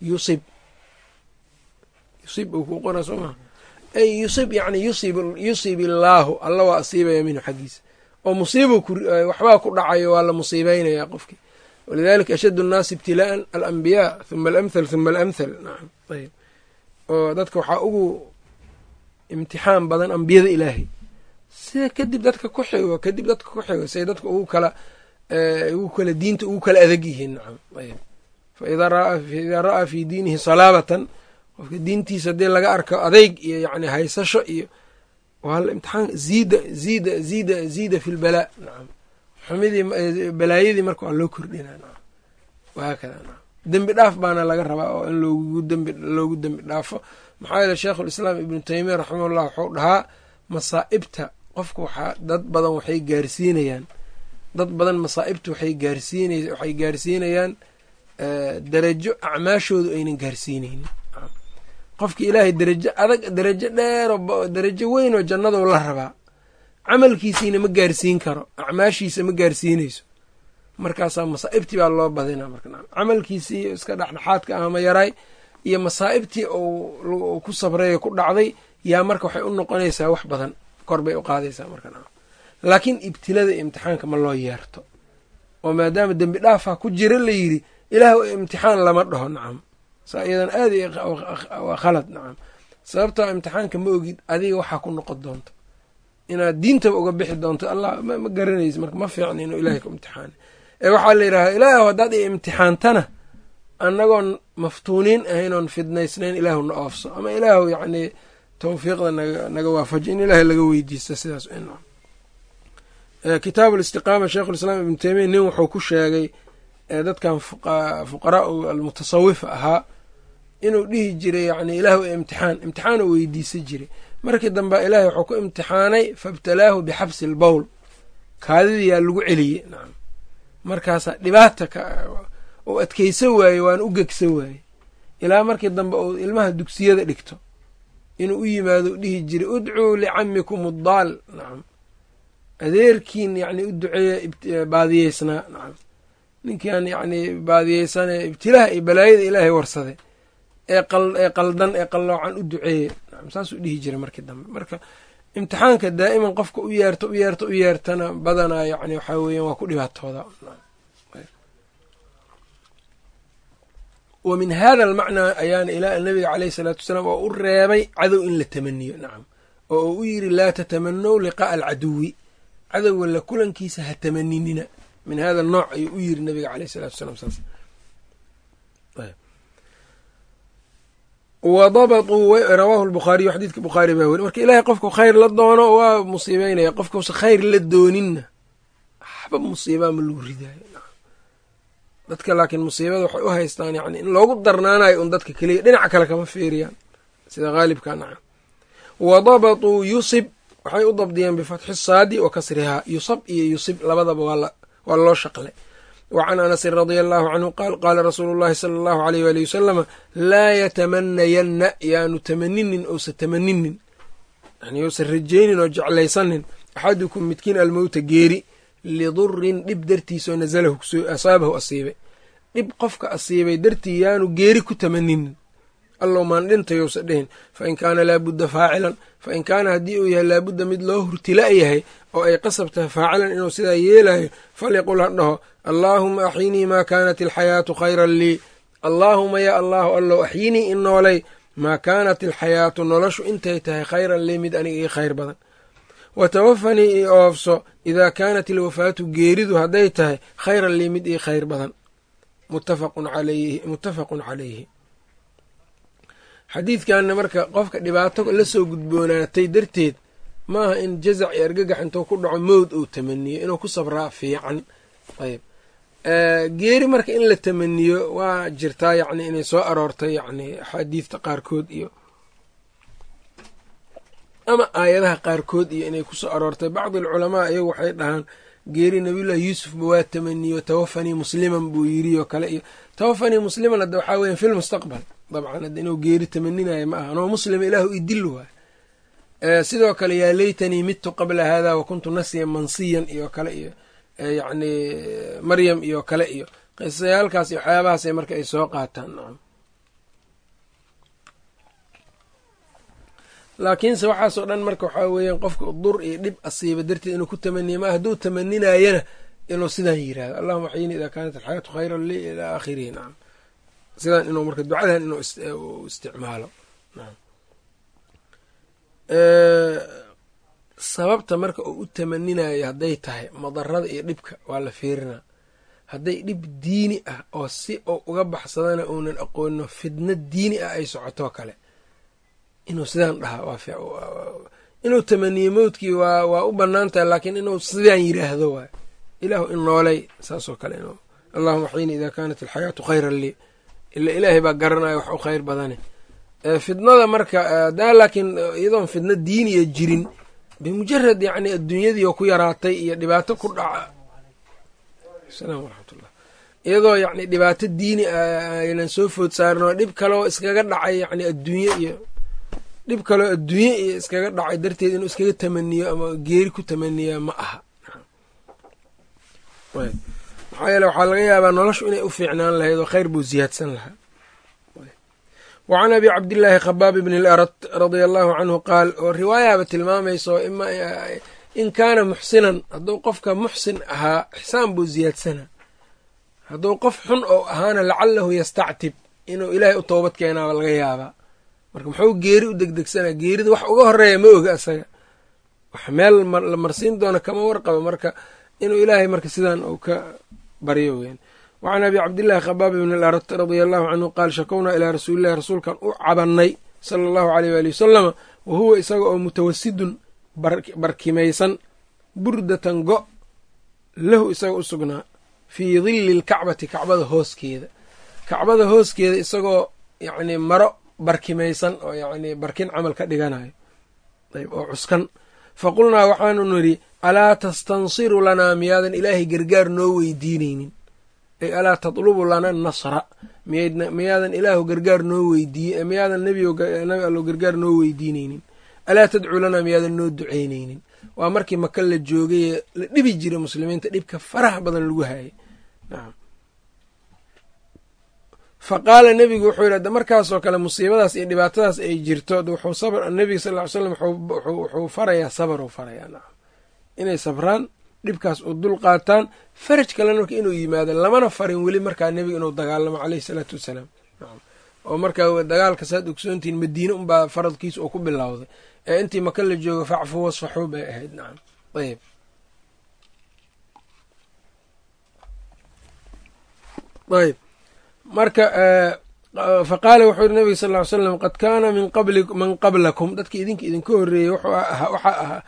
yusib. Yusib kuu qora soo maa ay yusib yani yusib illaahu alla waa asiibaya minhu xaggiisa. Oo musiiba waxbaa ku dhacayo waa la musiibeynaya qofkii. Walidalika ashaddu nnaasi ibtilaa'an alambiyaa huma alamthal huma alamthal nacam. Ayb oo dadka waxaa ugu imtixaan badan ambiyada ilaahay sida kadib dadka ku xigo kadib dadka ku xigo siay dadka ugu kala ugu kala diinta ugu kala adag yihiin. Nacam ayb fa idaa ra'aa fii diinihi salaabatan qofka diintiisa haddii laga arko adeyg iyo yani haysasho iyo waa imtixaan ziida ziida ziida ziida fi lbalaa nacam. Xumidii balaayadii marka waa loo kordhinaa. Nacam. Wahaakada nacam. Dembi dhaaf baana laga rabaa oo in loogu dembi loogu dembi dhaafo. Maxaa yeele sheikhu lislaam ibnu teymiya raximahullah wuxuu dhahaa masaa'ibta qofka waxaa dad badan waxay gaarsiinayaan. Dad badan masaa'ibta waxay gaarsiina gaarsiinayaan darajo acmaashoodu aynan gaarsiinaynin. Qofki ilaahay darajo adag darajo dheero darajo weyn oo jannadou la rabaa camalkiisiina ma gaarsiin karo acmaashiisa ma gaarsiinayso. Markaasaa masaa'ibtii baa loo badinaa marka camalkiisii iska dhexdhexaadka ahama yaraay iyo masaa'ibtii uu ku sabray ku dhacday yaa marka waxay u noqonaysaa wax badan kor bay u qaadaysaa marka laakiin ibtilada imtixaanka ma loo yeerto. Oo maadaama dembi dhaafaa ku jira la yidhi ilaah imtixaan lama dhaho nacam. Saa iyadan aad waa khalad nacam. Sababtoo imtixaanka ma ogid adiga waxaa ku noqon doonto. Inaad diintaba uga bixi doonto allah ma garanaysa marka ma fiicna inuu ilahay ku imtixaana ee waxaa la yidhahdaa ilaahu haddaad i imtixaantana annagoon maftuuniin ahayn oon fidnaysnayn ilaahu na oofso. Ama ilaahu yacnii tawfiiqda naga waafaji in ilaahay laga weydiista sidaas kitaabu listiqaama sheikhulislaam ibnu teymiya nin wuxuu ku sheegay dadkan fuqaraa almutasawifa ahaa inuu dhihi jiray yani ilaahu imtixaan imtixaan oo weydiisa jiray. Markii dambe ilaahay wuxuu ku imtixaanay faibtalaahu bixabsi lbowl kaadidiyaa lagu celiyey nacam markaasaa dhibaata uu adkeysan waaye waana u gegsan waaye ilaa markii dambe uu ilmaha dugsiyada dhigto inuu u yimaado dhihi jiray udcuu licamikum addaal. Nacam adeerkiin yacni u duceeya baadiyeysnaa nacam ninkan yacni baadiyeysane ibtilaha iyo balaayada ilaahay warsaday ee ee qaldan ee qalloocan u duceeya nacam saasuu dhihi jiray markii dambe. Marka imtixaanka daa'iman qofka u yeerto u yeerto u yeertana badanaa yacni waxaa weeyaan waa ku dhibaatooda wa min hada almacnaa ayaana ilaa nabiga caleyhi salaatu wasalaam oo u reebay cadow in la tamaniyo nacam oo uu u yiri laa tatamanow liqaa'a alcaduwi. Cadowga la kulankiisa ha tamaninina min hada nooc ayuu u yiri nabiga caleyhi salatu wasalaam saas. Wa dabatuu rawaahu lbukhaariyu xadiidka bukhaari baa weri marka ilaahay qofku khayr la doono waa musiibeynaya qofkuusa khayr la dooninna waxba musiibaa ma lagu ridaayo dadka laakiin musiibada waxay u haystaan yani in loogu darnaanayo un dadka keliya dhinaca kale kama fiiriyaan. Sida haalibka nacam. Wa dabatuu yusib waxay u dabdiyeen bifatxi saadi wa kasrihaa yusab iyo yusib labadaba waa loo shaqlay wa can anasin radia allahu canhu qaal qaala rasuulu llahi sala allahu aleyh waali wasalama laa yatamanayanna yaanu tamaninin ousa tamaninin. Yani yousan rajaynin oo jeclaysanin. Axadukum midkiin almowta geeri lidurin dhib dartiisoo nasalahu asaabahu asiibay. Dhib qofka asiibay dartii yaanu geeri ku tamaninin allow maan dhintayousa dhehin fa in kaana laabudda faacilan. Fa in kaana haddii uu yahay laabudda mid loo hurtila yahay oo ay qasab tahay faacilan inuu sidaa yeelayo falyaqul ha dhaho. Allaahuma axyinii maa kaanat alxayaatu khayran lii. Allaahuma yaa allaahu allow axyinii in noolay. Maa kaanat alxayaatu noloshu intay tahay khayran lii mid aniga ii khayr badan wa tawafanii ii oofso idaa kaanat ilwafaatu geeridu hadday tahay khayran lii mid ii khayr badan. Muttafaqun calayhi xadiidkanna marka qofka dhibaato la soo gudboonaatay darteed maaha in jazac iyo argagax intuu ku dhaco mowd uu tamaniyo inuu ku sabraa fiican. Ayb geeri marka in la tamaniyo waa jirtaa yacni inay soo aroortay yacni axaadiidta qaarkood iyo ama aayadaha qaarkood iyo inay ku soo aroortay bacdi alculamaa iyagu waxay dhahaan geeri nabiyullaahi yuusufba waa tamaniyo tawafanii musliman buu yiri oo kale iyo tawafanii musliman hadda waxaa weya fi lmustaqbal dabcan hadda inuu geeri tamaninayo ma aha anoo muslima ilaahu idil waay sidoo kale yaa leytanii midtu qabla hada wa kuntu nasiyan mansiyan iyo kale iyo yacni maryam iyo kale iyo qisayaalkaas iyo waxyaabahaasay marka ay soo qaataan laakiinse waxaasoo dhan marka waxaa weeyaan qofka dur iyo dhib asiiba darteed inuu ku tamaniya ma hadduu tamaninayana inuu sidaan yiraahdo allahuma axyini idaa kaanat alxayaatu khayran lii ilaa aakhirihi nacam sidaan inuu marka ducadan inuu isticmaalo. Nacam sababta marka uu u tamaninayo hadday tahay madarada iyo dhibka waa la fiirinaa hadday dhib diini ah oo si uu uga baxsadana uunan aqoono fidno diini ah ay socotoo kale inuu sidaan dhahaa inuu tamaniyo mowdkii waa waa u bannaan tahay laakiin inuu sidaan yiraahdo waay ilaahu in noolay saasoo kale in allahuma axyini idaa kaanat alxayaatu khayran lii ila ilaahay baa garanaya wax u khayr badane fidnada marka daa laakiin iyadoon fidno diiniya jirin bimujarad yacni adduunyadii oo ku yaraatay iyo dhibaato ku dhaca salaam waraxmatullah iyadoo yacni dhibaato diini aynan soo food saarin oo dhib kaleo iskaga dhacay yacni adduunye iyo dhib kaleo adduunye iyo iskaga dhacay darteed inuu iskaga tamaniyo ama geeri ku tamaniya ma aha. Maxaa yeele waxaa laga yaabaa noloshu inay u fiicnaan lahayd oo khayr buu siyaadsan lahaa. Wa can abi cabdillaahi khabaab bni larat radia allahu canhu qaal oo riwaayaaba tilmaamayso in kaana muxsinan hadduu qofka muxsin ahaa ixsaan buu siyaadsanaa hadduu qof xun oo ahaana lacalahu yastactib inuu ilaahay u toobad keenaaba laga yaabaa marka muxuu geeri u degdegsanaa? Geerida wax uga horreeya ma oga asaga. Wax meel la marsiin doona kama warqaba. Marka inuu ilaahay marka sidan uu ka baryo weyn. Wacan abi cabdillahi khabaab bn alat radia allahu canhu qaal shakownaa ilaa rasuulillahi rasuulkan u cabannay sala allahu aleyh waali wasalama wa huwa isaga oo mutawasidun barkimaysan burdatan go' lahu isaga u sugnaa fii dilli lkacbati kacbada hooskeeda kacbada hooskeeda isagoo yacni maro barkimaysan oo yacni barkin camal ka dhiganayo. Ayb oo cuskan. Faqulnaa waxaanu nidhi alaa tastansiru lanaa miyaadan ilaahay gargaar noo weydiinaynin? Ay alaa tatlubu lana nasra? Miyaadan ilaahu gargaar noo weydiiy miyaadan nebi allo gargaar noo weydiinaynin? Alaa tadcuu lanaa miyaadan noo ducaynaynin waa markii maka la joogay la dhibi jiray muslimiinta dhibka faraha badan lagu hayay. Nacam fa qaala nebigu wuxuu yidhi ada markaasoo kale musiibadaas iyo dhibaatadaas ay jirto wuxuu sabr nebiga sal ly slam wuxuu farayaa sabar uu farayaa nacam inay sabraan dhibkaas u dul qaataan faraj kalena marka inuu yimaado lamana farin weli markaa nebiga inuu dagaalamo caleyhi salaatu wassalaam oo markaa dagaalka saad ogsoontihiin madiine unbaa faradkiisa uu ku bilowday. Ee intii maka la joogo facfu wasfaxuu bay ahayd nacam ayb ayb marka fa qaala wuxuu yiri nabiga sal ly slam qad kaana min qabli man qablakum. Dadki idinka idinka horreeyey waxaa ahaa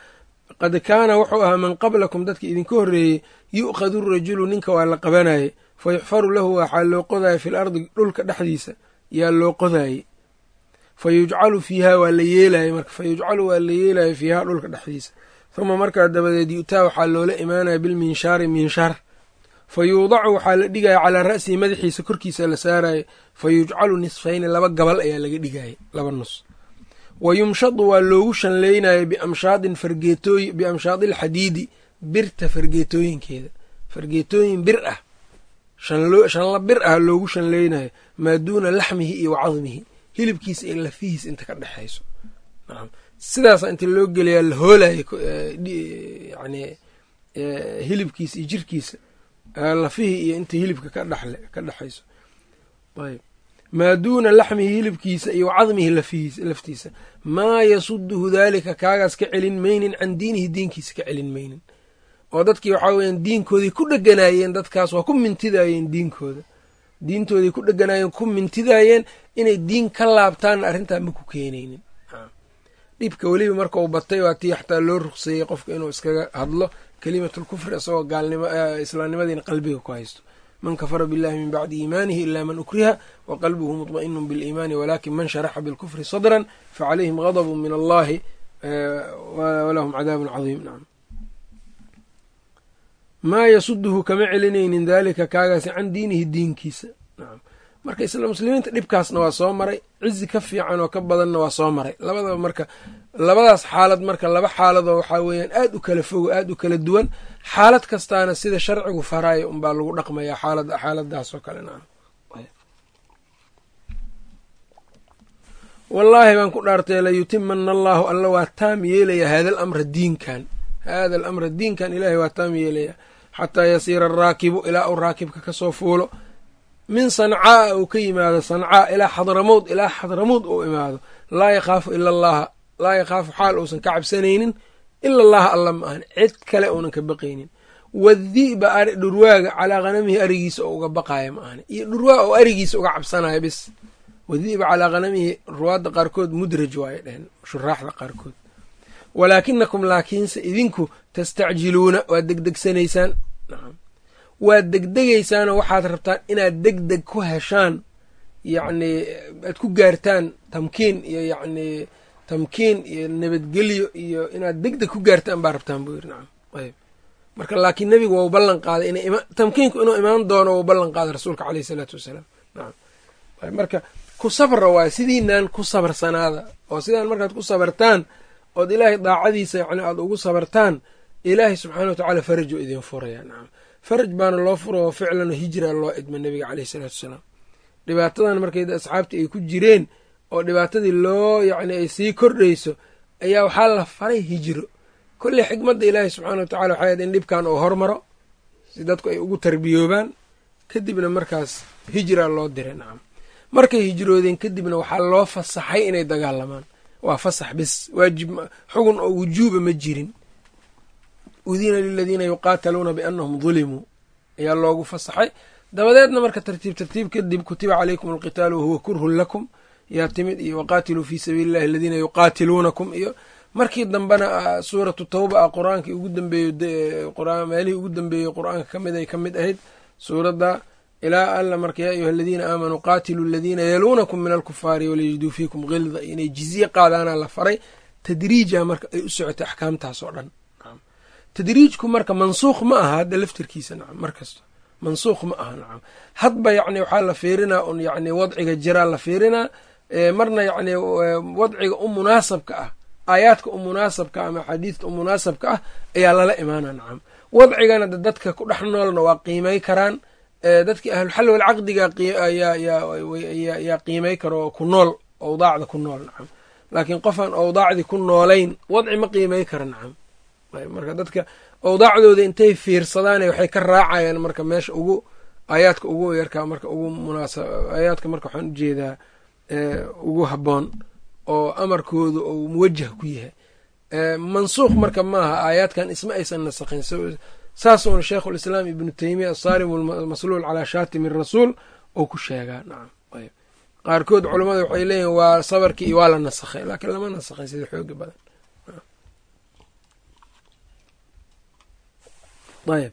qad kaana wuxuu ahaa man qablakum. Dadki idinka horreeyey yu'khadu rajulu ninka waa la qabanayay fa yuxfaru lahu waxaa loo qodaya fi lardi dhulka dhexdiisa yaa loo qodaayey. Fa yujcalu fiiha waa la yeelaya marka fa yujcalu waa la yeelaya fiiha dhulka dhexdiisa. Huma markaa dabadeed yu'taa waxaa loola imaanaya bilminshaari minshaar fa yuudacu waxaa la dhigaya calaa ra'sihi madaxiisa korkiisa la saaraya fa yujcalu nisfayni laba gabal ayaa laga dhigaya laba nus. Wa yumshadu waa loogu shanleynaya biamshaadin biamshaadi alxadiidi birta fargeetooyinkeeda. Fargeetooyin bir ah shanla bir ah loogu shanleynayo maa duuna laxmihi iyo wacadmihi. Hilibkiisa iyo lafihiis inta ka dhexayso sidaasa inta loo gelayaa la hoolayo yani hilibkiisa iyo jirkiisa lafihii iyo inta hilibka ka dhexle ka dhexayso ayb. Maa duuna laxmihi hilibkiisa iyo wacadmihi laftiisa. Maa yasuduhu daalika kaagaas ka celin maynin can diinihi diinkiisa ka celin maynin. Oo dadkii waxaa weyaan diinkoodii ku dheganaayeen dadkaas waa ku mintidaayeen diinkooda. Diintooday ku dheganaayeen ku mintidaayeen inay diin ka laabtaanna arrintaa ma ku keenaynin. Dhibka weliba marka uu batay waa tii xataa loo ruqseeyey qofka inuu iskaga hadlo kelimatul kufri isagoo islaamnimadiina qalbiga ku haysto. Man kafara billahi min bacdi iimaanihi ila man ukriha wa qalbuhu mطma'inu biliimaani walakin man sharaxa bilkufri sadran facalayhim gadbu min allahi walahum cadaabun cadiim maa yasuduhu kama celinaynin daalika kaagaasi can diinihi diinkiisa marka isla muslimiinta dhibkaasna waa soo maray cizi ka fiican oo ka badanna waa soo maray. Labadaba marka labadaas xaalad marka laba xaaladoo waxaa weeyaan aad u kala fogo aad u kala duwan xaalad kastaana sida sharcigu faraayo unbaa lagu dhaqmayaa xaalad xaaladaasoo kale nacam. Wallaahi baan ku dhaartay layutimana allaahu alla waa taam yeelaya haada alamra diinkan. Haada alamra diinkan ilaahay waa taam yeelaya. Xataa yasiira araakibu ilaa uu raakibka ka soo fuulo min sancaa uu ka yimaado sancaa ilaa xadramoud ilaa xadramoud uu imaado. Laa yakhaafu ila allaha laa yakhaafu xaal uusan ka cabsanaynin ila allaha alla ma ahan. Cid kale uunan ka baqaynin. Wadi'ba dhurwaaga calaa hanamihi arigiisa oo uga baqaaya ma ahan. Iyo dhurwaa oo arigiisa uga cabsanaya bis wadi'ba calaa hanamihi ruwaadda qaarkood mudraj waaye dheheen shuraaxda qaarkood. Walaakinakum laakiinse idinku tastacjiluuna waad degdegsanaysaan waad degdegaysaanoo waxaad rabtaan inaad deg deg ku heshaan yacnii aad ku gaartaan tamkiin iyo yacnii tamkiin iyo nabadgelyo iyo inaad deg deg ku gaartaan baa rabtaan buu yiri nacam ayb marka laakiin nebigu waa u ballan qaaday ina tamkiinku inuu imaan doono waa u ballan qaaday rasuulka caleyhi isalaatu wassalaam nacam marka ku sabra waay sidiinaan ku sabarsanaada oo sidaan markaad ku sabartaan ood ilaahay daacadiisa yani aada ugu sabartaan ilaahay subxaana wa tacaala farajuu idin furaya nacam faraj baana loo furo oo ficlan hijra loo idma nebiga caleyhi isalaatu wassalaam dhibaatadan markay asxaabtii ay ku jireen oo dhibaatadii loo yacni ay sii kordhayso ayaa waxaa la faray hijro. Kolley xikmadda ilaahay subxaana wa tacala waxay ahayd in dhibkan uu hormaro si dadku ay ugu tarbiyoobaan kadibna markaas hijra loo diray nacam markay hijroodeen kadibna waxaa loo fasaxay inay dagaalamaan. Waa fasax bis waajib xugun oo wujuuba ma jirin udina liladiina yuqaataluuna biannahum dulimuu ayaa loogu fasaxay. Dabadeedna marka tartiib tartiib kadib kutiba calaykum alqitaalu wahuwa kurhun lakum. Yaa timid iyo waqaatiluu fii sabiili illahi aladiina yuqaatiluunakum. Iyo markii dambena suuratu tawba ah qur'aankii ugu dambeeyo meelihii ugu dambeeyey qur'aanka ka mid ay ka mid ahayd suuradda ilaa alla marka yaa ayuha aladiina aamanuu qaatiluu aladiina yaluunakum min alkufaari walayajiduu fiikum hilda inay jizye qaadaana la faray. Tadriija marka ay u socotay axkaamtaas dhan tadriijku marka mansuukh ma aha hadda laftirkiisa nacam mar kasta. Mansuukh ma aha nacam hadba yacni waxaa la fiirinaa un yacni wadciga jiraa la fiirinaa marna yacni wadciga u munaasabka ah aayaadka u munaasabka ama axaadiista u munaasabka ah ayaa lala imaana nacam wadcigana dadka ku dhex noolna waa qiimay karaan dadkii ahlulxalli walcaqdiga yaa qiimay karo ku nool awdaacda ku nool nacam laakiin qofaan awdaacdii ku noolayn wadci ma qiimay kara nacam marka dadka awdaacdooda intay fiirsadaane waxay ka raacayaan marka meesha ugu aayaadka ugu yarkaa marka ugu munaasab aayaadka marka waxaan u jeedaa ugu habboon oo amarkooda ou muwajah ku yahay. Mansuuq marka maaha aayaadkan isma aysan nasakhin saasuuna sheikhulislaam ibnu teymiya asaarim masluul calaa shaatimi rasuul oo ku sheegaa. Nacam qaarkood culammada waxay leeyihiin waa sabarkii iyo waa la nasakhay laakiin lama nasakhin sida xooga badan ayb.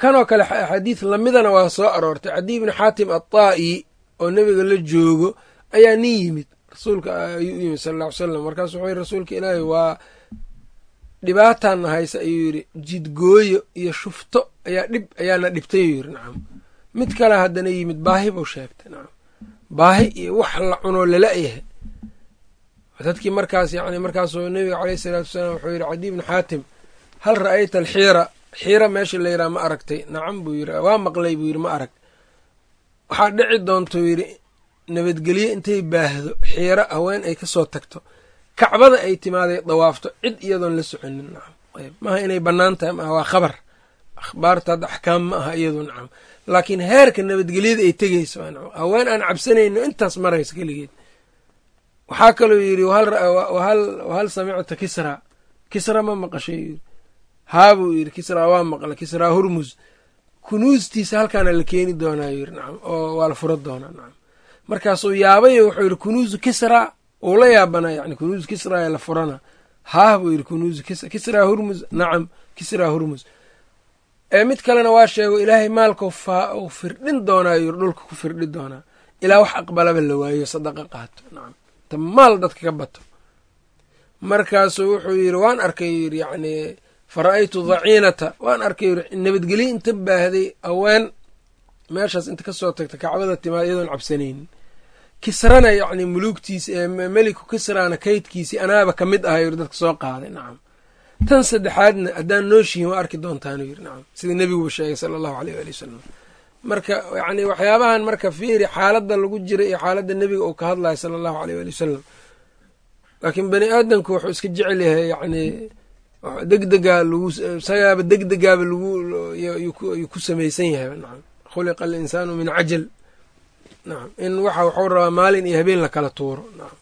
Kanoo kale axaadiis lamidana waa soo aroortay. Cadiy ibni xaatim aطaa'i oo nebiga la joogo ayaa nin yimid. Rasuulka ayuu u yimid sal alla ly slam markaasu wuxuu yiri rasuulka ilaahi waa dhibaataana haysa ayuu yidhi. Jidgooyo iyo shufto ayaa dhib ayaana dhibtay ayuu yidhi. Nacam mid kale haddana yimid baahi buu sheegtay. Nacam baahi iyo wax la cunoo lala-yahay dadkii markaas yani markaasuu nebiga caleyhi salaatu wasalaam wuxuu yidhi cadiy ibni xaatim hal ra'ayta alxiira xiira meesha la yidhaha ma aragtay. Nacam buu yidhi waa maqlay buu yidhi ma arag. Waxaa dhici doontuu yidhi nabadgelye intay baahdo xiiro haween ay ka soo tagto. Kacbada ay timaaday dawaafto cid iyadoon la soconin nacam. Ayb maaha inay bannaan tahay maaha waa khabar. Akhbaarta hadda axkaam ma aha iyadu nacam. Laakiin heerka nabadgelyada ay tegeyso haween aan cabsanayno intaas marayso keligeed. Waxaa kaloo yidhi wahal samicta kisra. Kisra ma maqashay yidhi haabuu yidhi kisraa waa maqla kisraa hurmus kunuustiisa halkaana la keeni doonaa yidhi. Nacam. Oo waa la fura doonaa nacam. Markaasuu yaabayo wuxuu yidhi kunuusu kisraa uu la yaabana yani kunuusu kisraa ee la furana. Haah buu yidhi kunuusu kisraa hurmus nacam kisraa hurmus ee mid kalena waa sheego ilaahay maalkau faa firdhin doonaa yidhi dhulka ku firdhi doonaa. Ilaa wax aqbalaba la waayo sadaqa qaato nacam. Ta maal dadka ka bato. Markaasuu wuxuu yidhi waan arkay yidhi yacni fara-aytu daciinata waan arkay nabadgelye inta baahday haween meeshaas inta ka soo tagta kacbada timaad iyadoon cabsanaynin kisrana yacni muluugtiisi meliku kisrana kaydkiisii anaaba ka mid aha yiri dadka soo qaaday nacam. Tan saddexaadna haddaan nooshihin waa arki doontaanu yiri nacam sida nebiguba sheegay sala allahu aleyh waali wasalam marka yacni waxyaabahan marka fiiri xaaladda lagu jira iyo xaaladda nebiga uu ka hadlayo sala allahu aleyh waali wasalam laakiin bani aadamku wuxuu iska jecel yahay yacni degdegaa lagu isagaaba degdegaaba lagu ayuu ku samaysan yahay nacam. Khuliqa alinsaanu min cajal nacam. In waxa waxuu rabaa maalin iyo habeen lakala tuuro nacam.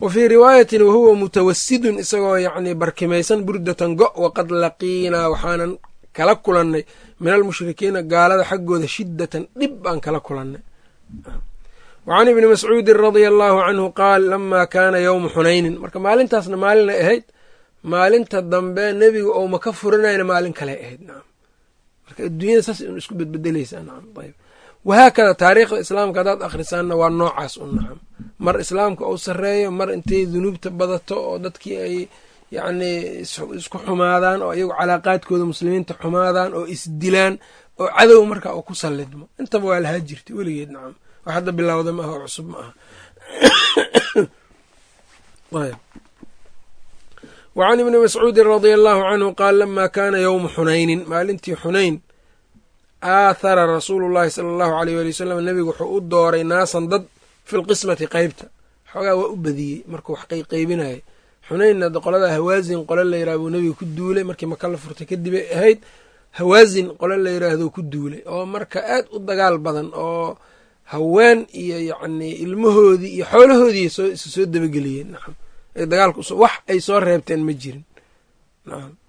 Wa fii riwaayatin wahuwa mutawasidun isagoo yacni barkimaysan burdatan go waqad laqiinaa waxaanan kala kulannay. Min almushrikiina gaalada xaggooda shiddatan dhib baan kala kulannay. Wacan ibni mascuudin radia allaahu canhu qaal lamaa kaana yowmu xunaynin. Marka maalintaasna maalinay ahayd maalinta dambe nebiga oo maka furanayna maalin kale ahayd nacam marka adduunyada saas un isku bedbedeleysaa nacam ayb wahaakada taariikhda islaamka haddaad akhrisaanna waa noocaas un nacam mar islaamka uu sarreeyo mar intay dunuubta badato oo dadkii ay yacnii isku xumaadaan oo iyagu calaaqaadkooda muslimiinta xumaadaan oo isdilaan oo cadow marka uu ku sallidmo intaba waa lahaa jirtay weligeed nacam wax hadda bilowda ma aha oo cusub ma aha wacan ibni mascuudin radia allaahu canhu qaal lamaa kaana yowmu xunaynin maalintii xunayn aathara rasuulu llaahi sala allahu aleyh waali wasalam nebigu wuxuu u dooray naasan dad fi lqismati qeybta xoogaa waa u badiyey markuu wax qeybinayay xunaynna qolada hawaasin qole la yirah buu nebiga ku duulay markii maka la furtay kadibay ahayd hawaasin qole la yiraahdo ku duulay oo marka aad u dagaal badan oo haween iyo yacnii ilmahoodii iyo xoolahoodii isu soo dabageliyeen nacam dagaalka wax ay soo reebteen ma jirin.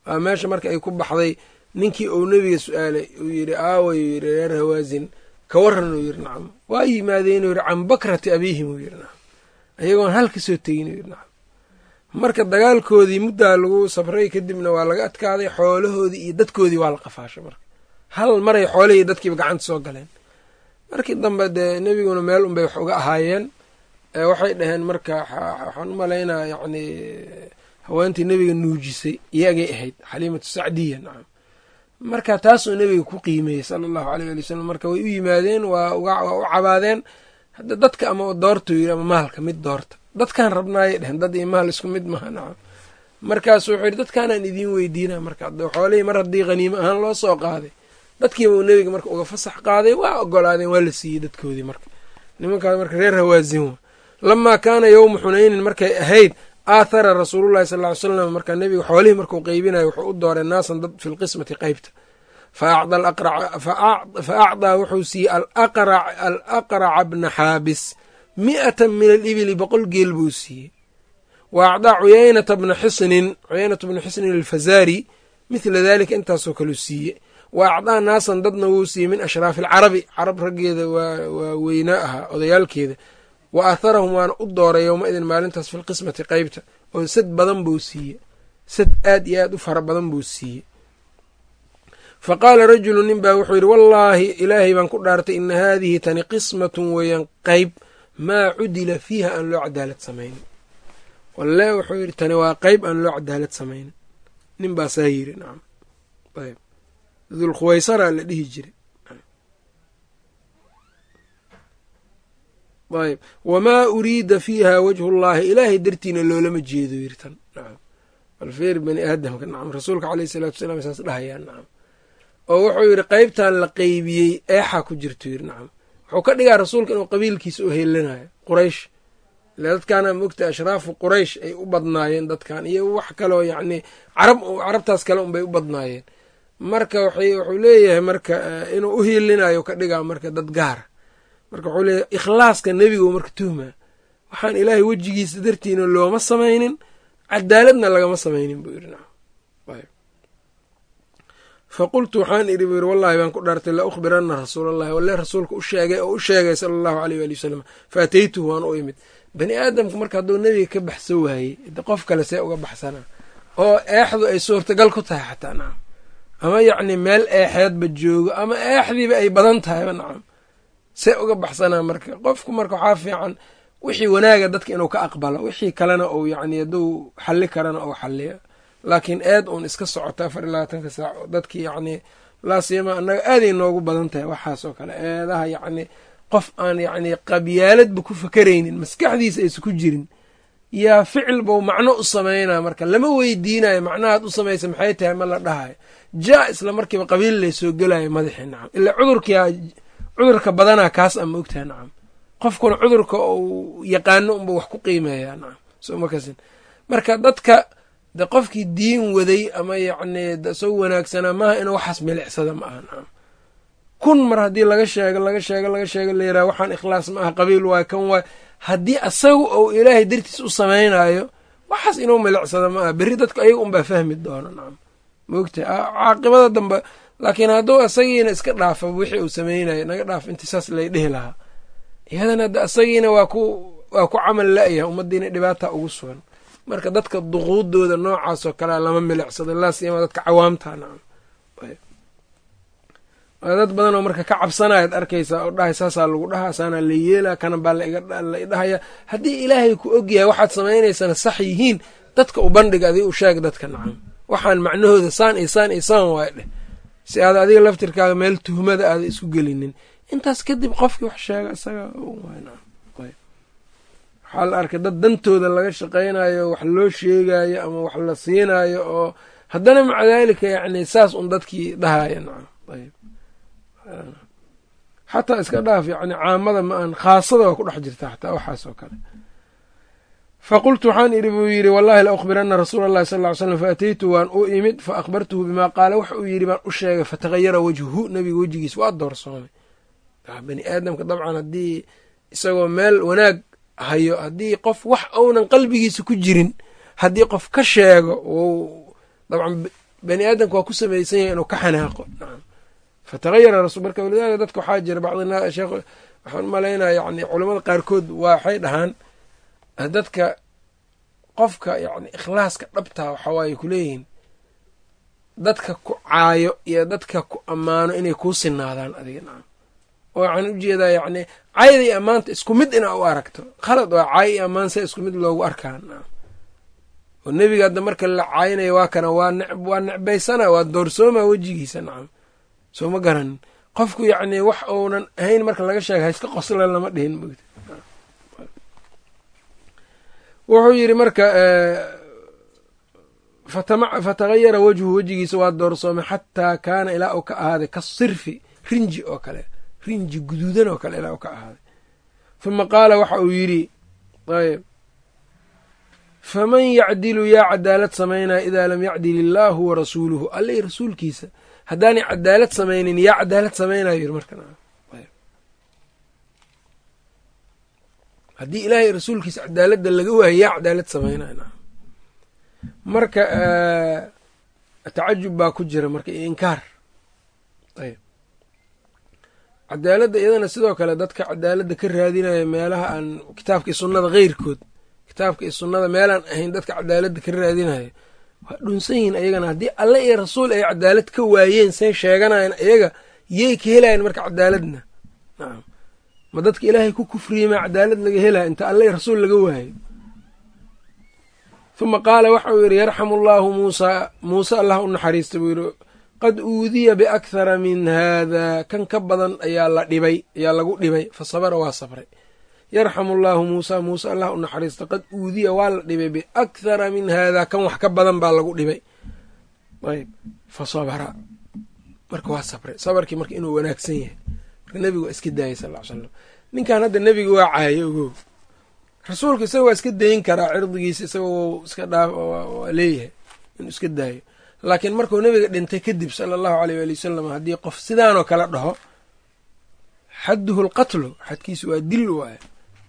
Waa meesha marka ay ku baxday ninkii uu nebiga su'aalay uu yidhi aaway yidhi reer hawaasin ka waran uu yidhi nacam waa yimaadeen uu yidhi can bakrati abiihim uu yidhi nacam ayagoon hal ka soo tegin uu yidhi nacam marka dagaalkoodii muddaa lagu sabray kadibna waa laga adkaaday xoolahoodii iyo dadkoodii waa la qafaashay marka. Hal maray xoolihii dadkiiba gacanta soo galeen. Markii dambe dee nebiguna meel unbay wax uga ahaayeen waxay dhaheen marka waxaan u malaynaa yacni haweentii nebiga nuujisay iyagay ahayd xaliimatu sacdiya nacam marka taasuu nebiga ku qiimeeyey sala allahu aleyh ali wasalam marka way u yimaadeen waa waa u cabaadeen hadda dadka ama doorta yiri ama maalka mid doorta. Dadkaan rabnaayay dhehen dad iyo maal isku mid maha nacam markaasu wuxuu yidhi dadkaanaan idiin weydiina marka xoolihii mar haddii haniimo ahaan loo soo qaaday dadkiiba uu nebiga marka uga fasax qaaday waa ogolaadeen waa la siiyey dadkoodii marka. Nimankaas marka reer hawaasin wa lamaa kaana yowma xunaynin markay ahayd aathara rasuulullahi sal ly slam marka nebiga xoolihii markuu qeybinayo wuxuu u dooray naasan dad fi lqismati qeybta fa acdaa wuxuu siiyey alaqraca bna xaabis mi'atan min alibili boqol geel buu siiyey wa acdaa cuyaynata bna xisnin cuyaynata bna xisnin alfazaari mithla dalika intaasoo kaleu siiye wa acdaa naasan dadna wuu siiyey min ashraafi alcarabi carab raggeeda waa weynaa ahaa odayaalkeeda wa aatharahum waana u dooray yowmaidin maalintaas fi lqismati qeybta oo sad badan buu siiye sad aad iyo aad u fara badan buu siiye fa qaala rajulu nin baa wuxuu yidhi wallaahi ilaahay baan ku dhaartay ina haadihi tani qismatun weeyaan qeyb maa cudila fiiha aan loo cadaalad samaynin walle wuxuu yidhi tani waa qeyb aan loo cadaalad samaynin nin baa saa yiri nacam ayb. Dulkhuwaysaraa la dhihi jiray ayb. Wamaa uriida fiiha wajhu llahi ilaahay dartiina loolama jeedo yiri tan. Nacam alfeer bani aadamka nacam rasuulka caleyh isalaatu wasalaam saas dhahayaa nacam oo wuxuu yidhi qeybtan la qeybiyey eexaa ku jirto yiri nacam wuxuu ka dhigaa rasuulka inuu qabiilkiisa u heelanayo quraysh. Ile dadkaana mogta ashraafu quraysh ay u badnaayeen dadkan iyo wax kaloo yacni carab carabtaas kale unbay u badnaayeen. Marka wuxuu leeyahay marka inuu u hiilinayo ka dhigaa marka dad gaara marka wuxuu leeyahay ikhlaaska nebiga marka tuhmaa waxaan ilaahay wejigiisa dartiina looma samaynin cadaaladna lagama samaynin buu yidhi fa qultu waxaan idhi buu yidhi wallahi baan ku dhaartay la ukhbiranna rasuulallahi walle rasuulka u sheegay oo u sheegay sala allahu aleyh waali wasalam fa ataytuhu waan u imid. Bani aadamku marka hadduu nebiga ka baxsan waayey qof kale see uga baxsanaa oo eexdu ay suurtagal ku tahay xataa nacam ama yacni meel eexeedba joogo ama eexdiiba ay badan tahayba nacam see uga baxsanaa marka qofku marka waxaa fiican wixii wanaaga dadka inuu ka aqbalo wixii kalena uu yacni hadduu xalli karana uu xalliyo. Laakiin eed uun iska socota afar iyo labaatanka saac dadkii yacni laasiyama annaga aaday noogu badan tahay waxaas oo kale. Eedaha yacni qof aan yacni qabyaaladba ku fakaraynin maskaxdiisa aysa ku jirin. Yaa ficil bou macno u samaynaa marka lama weydiinayo macnahaad u samaysa maxay tahay ma la dhahayo. Jaa isla markiiba qabiil lay soo gelayo madaxii nacam ilaa cudurkia cudurka badanaa kaas ama ogtaha nacam. Qofkuna cudurka uu yaqaano unba wax ku qiimeeyaa nacam. Soo makasin marka dadka de qofkii diin waday ama yacni soo wanaagsanaa maaha inuu waxaas milicsada ma aha nacam. Kun mar haddii laga sheego laga sheego laga sheego la yiraha waxaan ikhlaas ma aha qabiil waay kan waay haddii asagu ou ilaahay dartiis u samaynayo waxaas inuu milicsada ma aha. Berri dadku ayaga unbaa fahmi doona nacam. Maogtahay caaqibada dambe laakiin hadduu asagiina iska dhaafa wixii uu samaynayo naga dhaaf inti saas lay dhihi lahaa. Iyadana de asagiina waa ku waa ku camal la-yahay ummaddiina dhibaata ugu sugan. Marka dadka duquudooda noocaas oo kalea lama milicsado laa siyama dadka cawaamta nacam. Dad badan oo marka ka cabsanayaad arkaysaa oo dhahay saasaa lagu dhahaa saanaa la yeelaa kana baa la idhahaya haddii ilaahay ku ogyahay waxaad samaynaysana sax yihiin dadka u bandhiga adig u sheeg dadka nacam. Waxaan macnahooda saan iyo saan iyo saan waay dheh si aad adiga laftirkaaga meel tuhmada aada isku gelinin intaas kadib qofkii wax sheega isaga waxaa la arkay dad dantooda laga shaqaynayo wax loo sheegayo ama wax la siinayo oo haddana maca daalika yacni saas un dadkii dhahaya nacam ayb iska dhaaf yacni caamada ma aan khaasada waa ku dhex jirta xataa waxaas oo kale fa qultu waxaan idhi buu yidhi wallahi la ukhbiranna rasuula allahi sal ly slam faataytu waan u imid fa akhbartuhu bimaa qaala wax uu yidhi baan u sheegay fatahayara wajhuhu nabiga wejigiis waa doorsoomay bani aadamka dabcan haddii isagoo meel wanaag hayo haddii qof wax uunan qalbigiisa ku jirin haddii qof ka sheego dabcan bani aadamka waa ku samaysan yahay inuu ka xanaaqo fatahayara rasul marka walidaalika dadka waxaa jira bacdina sheekh waxaan u malaynaya yani culamada qaarkood waxay dhahaan dadka qofka yani ikhlaaska dhabtaa waxaa kuleeyihiin dadka ku caayo iyo dadka ku ammaano inay kuu sinaadaan adiga. Nacam oo waxaan u jeedaa yacni cayda iyo ammaanta isku mid inaa u aragto. Khalad waa caay iyo ammaan se isku mid loogu arkaa nacam oo nebiga hadda marka la caayinayo waa kana waa necbaysana waa doorsooma wejigiisa nacam. Soo ma garanin qofku yacni wax uunan ahayn marka laga sheega hayska qosla lama dhihin mogta wuxuu yidhi marka fatagayara wajhu wejigiisa waa doorsoomay xataa kaana ilaa uu ka ahaaday kasirfi rinji oo kale rinji guduudan oo kale ilaa uu ka ahaaday. Huma qaala waxa uu yidhi ayb faman yacdilu yaa cadaalad samaynaya idaa lam yacdil illaahu wa rasuuluhu. Alla i rasuulkiisa haddaanay cadaalad samaynin yaa cadaalad samaynayo yiri marka haddii ilaahay rasuulkiisa cadaaladda laga waayo yaa cadaalad samaynayo marka tacajub baa ku jira marka iyo inkaar. Ayb. Cadaaladda iyadana sidoo kale dadka cadaaladda ka raadinaya meelaha aan kitaabka iyo sunnada keyrkood kitaabka iyo sunnada meelaan ahayn dadka cadaaladda ka raadinayo waa dhunsan yihiin ayagana. Haddii alle iyo rasuul ay cadaalad ka waayeen say sheeganayan ayaga yay ka helayan marka cadaaladna. Nacam ma dadka ilaahay ku kufriyey maa cadaalad laga helaya inta alle rasuul laga waayo huma qaala waxa uu yidhi yarxamu allaahu muusaa muuse allah u naxariista buu yidhi qad uudiya biakhara min haada kan ka badan ayaa la dhibay ayaa lagu dhibay. Fa sabara waa sabray. Yarxamu allaahu muusaa muuse allah u naxariista qad uudiya waa la dhibay biakhara min haada kan wax ka badan baa lagu dhibay. Ayb fa sabara. Marka waa sabray. Sabarkii marka inuu wanaagsan yahay nebigu waa iska daayay sal ly slam ninkan hadda nebiga waa caaye ogow. Rasuulka isaga waa iska dayin karaa cirdigiisa isagoo iska dhaaf waa leeyahay inuu iska daayo. Laakiin markuu nebiga dhintay kadib sala allahu aleyh waali wasalam haddii qof sidaanoo kale dhaho xadduhu lqatlu xadkiisu waa dil waaye.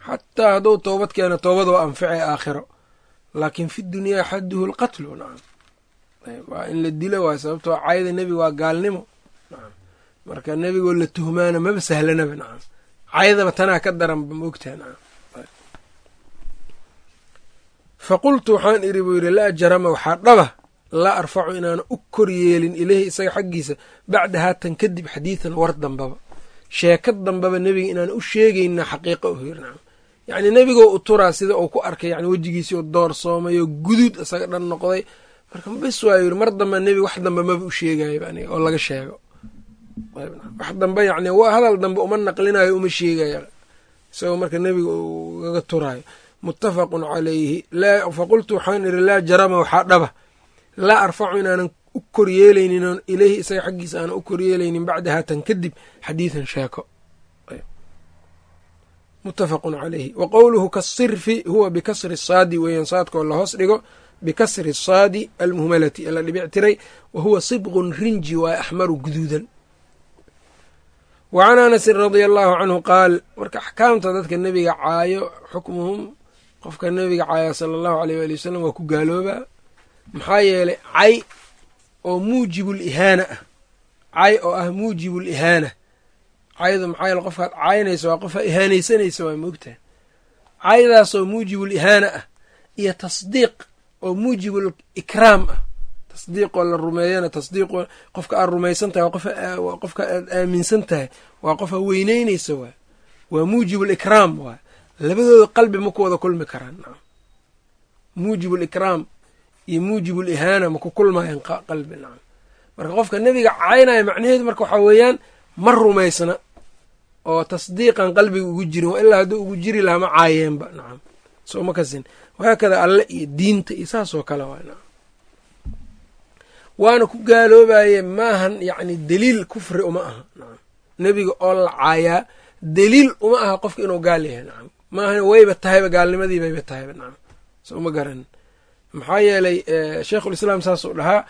Xataa hadduu toobad keeno toobad waa anficay aakhiro. Laakiin fi dunyaa xadduhu lqatlu nacam waa in la dilo waay sababtoo cayda nebiga waa gaalnimo nacam marka nebigoo la tuhmaana maba sahlanaba nacam caydaba tanaa ka daranba ma ogtaha nacam. Fa waxaan idhi buu yidhi laa jarama waxaa dhaba. Laa arfacu inaana u kor yeelin ileyhi isaga xaggiisa bacda haatan kadib xadiidan war dambaba. Sheeka dambaba nebiga inaana u sheegayna xaqiiqa u yiri nacam. Yacni nebigoo u turaa sida uu ku arkay yani wejigiisii oo doorsoomayoo guduud isaga dhan noqday. Marka bis waa yiri mar damba nebiga wax dambe maba u sheegayaba aniga oo laga sheego wax dambe yacni hadal dambe uma naqlinayo uma sheegaya isagoo marka nebiga uu gaga turaayo muttafaqun calayhi faqultu waxaan idhi laa jarama waxaa dhaba. Laa arfacu inaanan u koryeelaynin oon ileyhi isaga xaggiisa aanan u koryeelaynin bacda haatan kadib xadiidan sheeko. Muttafaqun calayhi. Wa qowluhu kasirfi huwa bikasri saadi weeyaan saadkoo la hoos dhigo bikasri saadi almuhmalati ee la dhibictiray wa huwa sibqun rinji waa axmaru guduudan wa can anasin radia allaahu canhu qaal marka axkaamta dadka nebiga caayo xukmuhum qofka nebiga caaya sala allahu aleyh waali wasalam waa ku gaaloobaa maxaa yeelay cay oo muujibul ihaana ah cay oo ah muujibul ihaana caydu maxaa yeele qofkaad caynaysa waa qofaa ihaanaysanaysa waa moogtaha caydaasoo muujibul ihaana ah iyo tasdiiq oo muujibul ikraam ah tasdiiqoo la rumeeyana tasdiiq qofka aad rumaysan tahay waa qofka aad aaminsan tahay waa qofaa weyneynaysa waay waa muujibul ikraam waay labadooda qalbi ma ku wada kulmi karaan muujibul ikraam iyo muujibul ihaana ma ku kulmayan qalbi nacam marka qofka nebiga caynaya macnaheedu marka waxaa weeyaan ma rumaysna oo tasdiiqan qalbiga ugu jirin waa ilaa hadduu ugu jiri lahaa ma caayeenba nacam soo ma kasin. Wahaakada alle iyo diinta iyo saasoo kale waay nacam waana ku gaaloobaye maahan yacni deliil kufri uma aha. Nacam nebiga oo la caayaa deliil uma aha qofka inuu gaal yahay. Nacam maahan wayba tahayba gaalnimadii bayba tahayba. Nacam soo ma garan. Maxaa yeelay sheikhulislaam saasuu dhahaa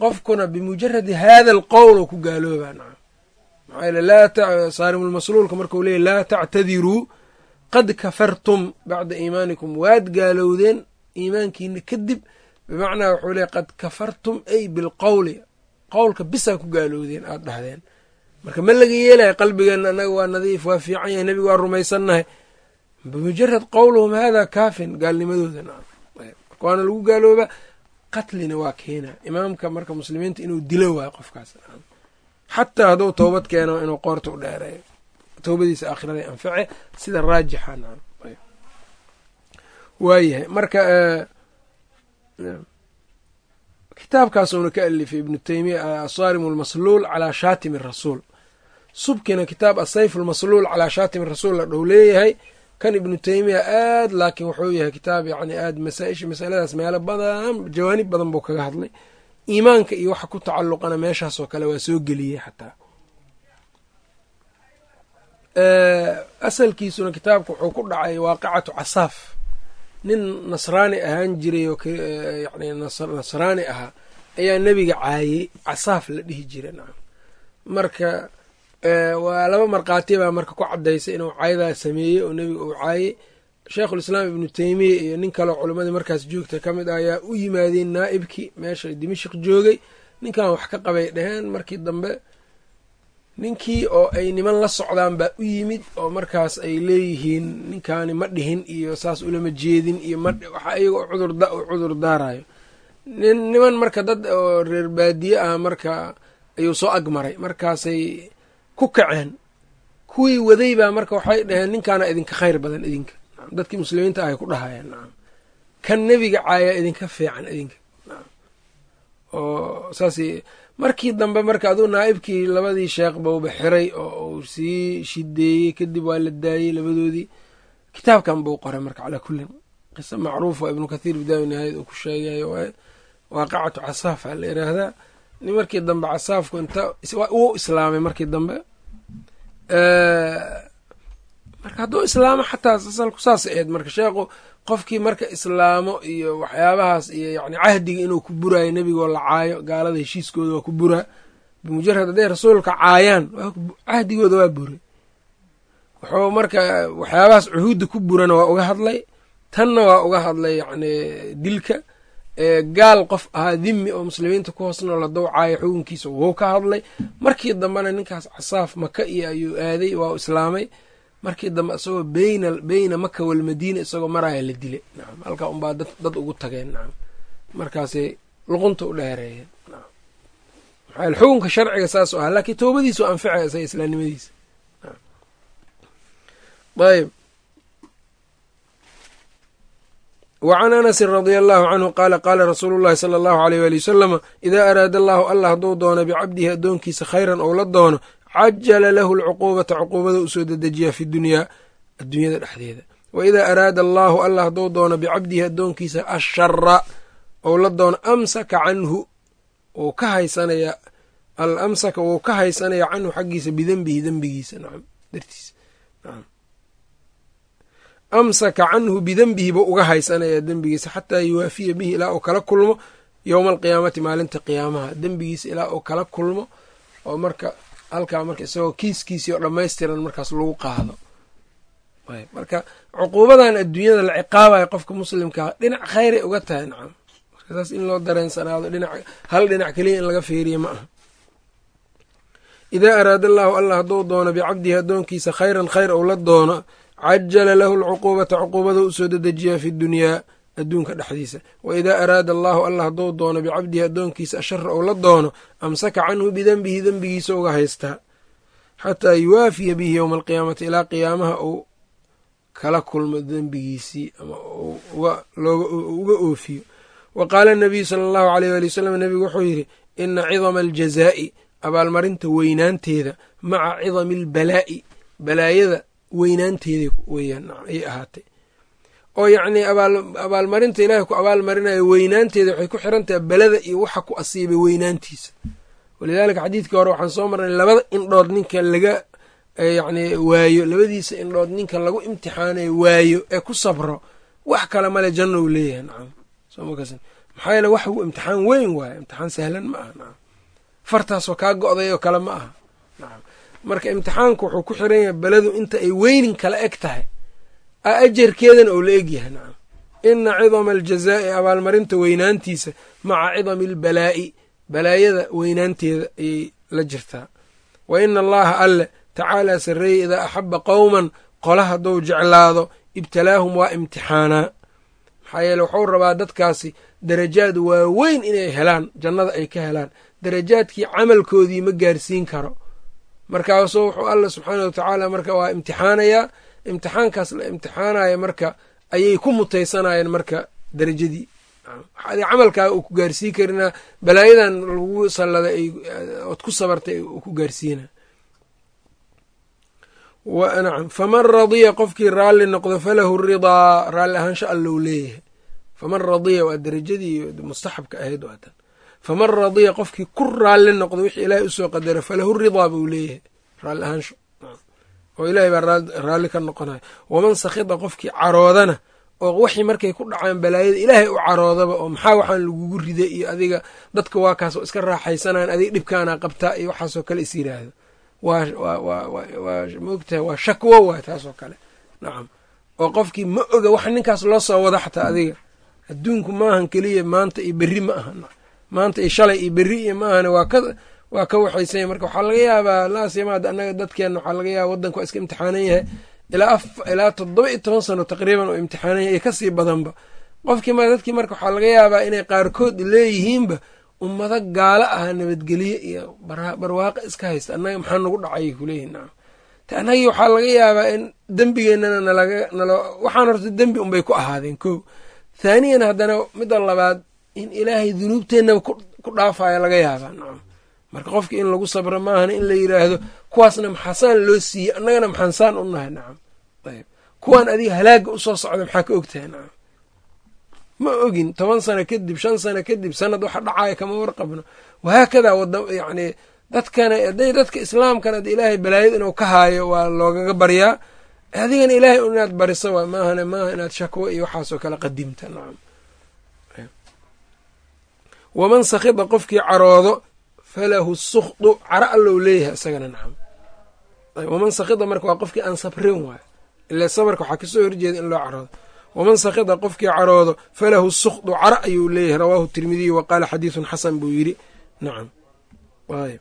qofkuna bimujaradi hada alqowl ku gaaloobaa. Nacam maxaa yeele laa saarimulmasluulka markuu leeyay laa tactadiruu qad kafartum bacda iimaanikum. Waad gaalowdeen iimaankiina kadib bimacnaa wuxuu leeyay qad kafartum ay bilqowli qowlka bisaa ku gaalowdeen aada dhahdeen. Marka ma laga yeelaya qalbigeenna annaga waa nadiif waa fiican yahay nebiga waa rumaysannahay. Bimujarad qowluhum hada kaafin gaalnimadooda waana lagu gaaloobaa qatlina waa keenaa. Imaamka marka muslimiinta inuu dilo waayo qofkaas xataa hadduu toobad keeno inuu qoorta u dheereeyo. Toobadiisa aakhirada anface sida raajixa waayahay. Marka kitaabkaasuuna ka alifay ibnu teymiya asaarim almasluul calaa shaatimi rasuul subkina kitaab asayf almasluul calaa shaatimi rasuul la dhow leeyahay kan ibnu teymiya aad laakiin wuxuu yahay kitaab yacni aad masaa-isha masaladaas meelo badan jawaanib badan buu kaga hadlay. Iimaanka iyo waxa ku tacalluqana meeshaasoo kale waa soo geliyey xataa. Asalkiisuna kitaabka wuxuu ku dhacay waaqicatu casaaf nin nasraani ahaan jiray oo yani nasraani ahaa ayaa nebiga caayey casaaf la dhihi jiray nacam marka waa laba markhaati baa marka ku caddaysay inuu caydaa sameeyey oo nebiga uu caayey. Sheikhulislaam ibnu teymiya iyo nin kaleo culimmadii markaas joogta ka mid ah ayaa u yimaadeen naa'ibkii meesha dimashik joogay. Ninkan wax ka qabay dheheen markii dambe ninkii oo ay niman la socdaan baa u yimid oo markaas ay leeyihiin ninkaani ma dhihin iyo saas ulama jeedin iyo mwaxa iyaga u cudur daarayo niman marka dad oo reer baadiye ah marka ayuu soo agmaray markaasay ku kaceen. Kuwii waday baa marka waxay dhaheen ninkaana idinka khayr badan idinka. Dadkii muslimiinta ahay ku dhahayeen nacam kan nebiga caayaa idinka fiican idinka oo saas markii dambe marka aduu naa'ibkii labadii sheekh bauba xiray oo uu sii shideeyey kadib waa la daayey labadoodii. Kitaabkan buu qoray marka calaa kullin qisa macruuf waa ibnu kathiir bidaawi nihaayad uu ku sheegayo waay waaqicatu casaaf aa la yiraahdaa. Nin markii dambe casaafku inta wuu islaamay markii dambe marka hadduu islaamo xataa asalku saas aheyd marka sheekhu qofkii marka islaamo iyo waxyaabahaas iyo yani cahdiga inuu ku buraayo nebigoo la caayo gaalada heshiiskooda waa ku buraa bimujarad hadday rasuulka caayaan cahdigooda waa buray. Wuxuu marka waxyaabahaas cuhuudda ku burana waa uga hadlay tanna waa uga hadlay yacni dilka gaal qof ahaa dhimi oo muslimiinta ku hoos nool haddou caayo xukunkiisa wuu ka hadlay. Markii dambena ninkaas casaaf maka iyo ayuu aaday waa islaamay markii dambe isagoo beyna beyna maka walmadiina isagoo maraya la dilay. Nacam halkaa unbaa dad ugu tageen. Nacam markaasay luqunta u dheereeyeen. Xukunka sharciga saas u ahaa laakiin toobadiisu anficaya isaga islaamnimadiisa ayb wacan anasin radia allahu canhu qaala qaala rasuulu llahi sala allahu aleyh waali wasalama idaa araada allahu allah hadduu doono bicabdihi addoonkiisa khayran ou la doono cajala lahu alcuquubata cuquubada u soo dedejiyaa fi dunyaa adduunyada dhexdeeda wa idaa araada allaahu allah hadduu doono bicabdihi addoonkiisa ashara ou la doono amsaka canhu wuu ka haysanaya al wuu ka haysanaya canhu xaggiisa bidenbihi dembigiisa nacam dartiisa nacam amsaka canhu bidenbihi buu uga haysanaya dembigiisa xataa yuwaafiya bihi ilaa uu kala kulmo yowma alqiyaamati maalinta qiyaamaha dembigiisa ilaa uu kala kulmo oo marka halkaa marka isagoo kiiskiisii oo dhammaystiran markaas lagu qaado. Marka cuquubadan adduunyada la ciqaabayo qofka muslimkaa dhinac khayray uga tahay nacam. Marka saas in loo dareensanaado dhinac hal dhinac keliya in laga feeriye ma aha. Idaa araada allaahu allah hadduu doono bicabdihi addoonkiisa khayran khayr ou la doono cajala lahu alcuquubata cuquubada u soo dedejiyaa fi dunyaa adduunka dhexdiisa. Wa idaa araada allaahu allah hadduu doono bicabdihi addoonkiisa ashara ou la doono amsaka canhu bidenbihi dembigiisa uga haystaa xataa yuwaafiya bihi yowma alqiyaamati ilaa qiyaamaha uu kala kulmo dembigiisii ama uga oofiyo. Wa qaala nabiyu sala allahu aleyh waali wasalam nebigu wuxuu yidhi ina cidama aljazaa'i abaalmarinta weynaanteeda maca cidami albalaa'i balaayada weynaanteeda weyaan ayay ahaatay oo yacnii abaalmarinta ilaahay ku abaalmarinayo weynaanteeda waxay ku xiran tahay belada iyo waxa ku asiibay weynaantiisa. Walidaalika xadiidkii hore waxaan soo marnay labada indhood ninka laga yacni waayo labadiisa indhood ninka lagu imtixaanayo waayo ee ku sabro wax kale male janno uu leeyahay nacam. Maxaa yeele wax imtixaan weyn waayo imtixaan sahlan ma aha nacam. Fartaasoo kaa go'day oo kale ma aha nacam. Marka imtixaanku wuxuu ku xiran yahay beladu inta ay weynin kala eg tahay ajarkeedana ou la egyahay nacam. Ina cidama aljazaa'i abaalmarinta weynaantiisa maca cidami albalaa'i. Balaayada weynaanteeda ayay la jirtaa. Wa ina allaha alle tacaalaa sarreeyey idaa axaba qowman qola hadduu jeclaado ibtalaahum waa imtixaanaa. Maxaa yeele wuxuu rabaa dadkaasi darajaad waaweyn inay helaan jannada ay ka helaan. Darajaadkii camalkoodii ma gaarsiin karo. Markaasuu wuxuu alla subxaana wa tacaala marka waa imtixaanayaa imtixaankaas la imtixaanaya marka ayay ku mutaysanayeen marka darajadii. Camalkaaga uu ku gaarsii karinaa balaayadan lagu salladay ood ku sabartay uu ku gaarsiina. Nacam faman radiya qofkii raalli noqdo falahu ridaa raalli ahaansha allou leeyahay. Faman radiya waa derajadii mustaxabka ahayd waatan faman radiya qofkii ku raalli noqdo wixii ilaahay u soo qadaro falahu ridaa buu leeyahay raalli ahaansho oo ilaahay baa raalli ka noqonaya. Waman sakhida qofkii caroodana oo waxii markay ku dhacaan balaayada ilaahay u caroodaba oo maxaa waxaan lagugu riday iyo adiga dadka waa kaas oo iska raaxaysanaan adiga dhibkaana qabtaa iyo waxaasoo kale is yiraahdo. Waa maogtahay waa shakwo waay taasoo kale. Nacam oo qofkii ma oga wax ninkaas loo soo wada xataa adiga. Adduunku maahan keliya maanta iyo berri ma aha maanta iyo shalay iyo berri iyo maahane waa ka waa ka waxaysanya marka waxaa laga yaabaa laasimaad annaga dadkeenna waxaa laga yaaba waddanka waa iska imtixaanan yahay. Ilaa toddoba iyo toban sano taqriiban oo imtixaanan yahay iyo ka sii badanba. Qofkii ma dadkii marka waxaa laga yaabaa inay qaarkood leeyihiinba ummado gaalo ah nabadgelye iyo barwaaqo iska haysta. Annaga maxaa nagu dhacay kuleeyihin nacam te annagii waxaa laga yaabaa in dembigeennana nalaga nalo waxaan horta dembi unbay ku ahaadeen ko thaaniyan haddana midda labaad in ilaahay dunuubteennaba ku dhaafaya laga yaabaa. Nacam marka qofki in lagu sabro maahana in la yiraahdo kuwaasna maxaasaan loo siiyey? Annagana maxaansaan u nahay nacam. Ayb. Kuwaan adiga halaaga u soo socda maxaa ka ogtahay nacam? Ma ogin toban sano kadib shan sano kadib sanad waxa dhacaya kama warqabno. Wahaakadaa wada yacni dadkana hadday dadka islaamkana ad ilaahay balaayad inuu ka haayo waa loogaga baryaa. Adigana ilaahay inaad bariso waa maahane maaha inaad shakwo iyo waxaasoo kale qadimta nacam. Waman sakhida qofkii caroodo falahu sukhdu caro allou leeyahay isagana nacam waman sakhida marka waa qofkii aan sabrin waayo. Ila sabarka waxaa ka soo horjeeda in loo caroodo. Waman sakhida qofkii caroodo falahu sukhdu caro ayuu leeyahay. Rawaahu tirmidiyu wa qaala xadiidun xasan buu yidhi. Nacam ayb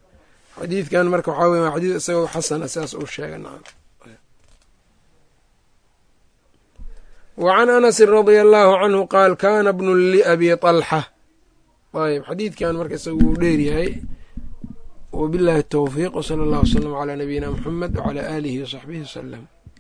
xadiidkan marka waxaa wey xadiid isagoo xasana sidaas uu sheegay nacam wa can anasin radia allaahu canhu qaal kaana bnu liabi طalxa ayb xadiidkan marka isaga wuu dheeryahay wabillahi towfiiq wsala allah wslama calaa nabiyina muxamed wcalaa aalihi wasaxbihi wasalam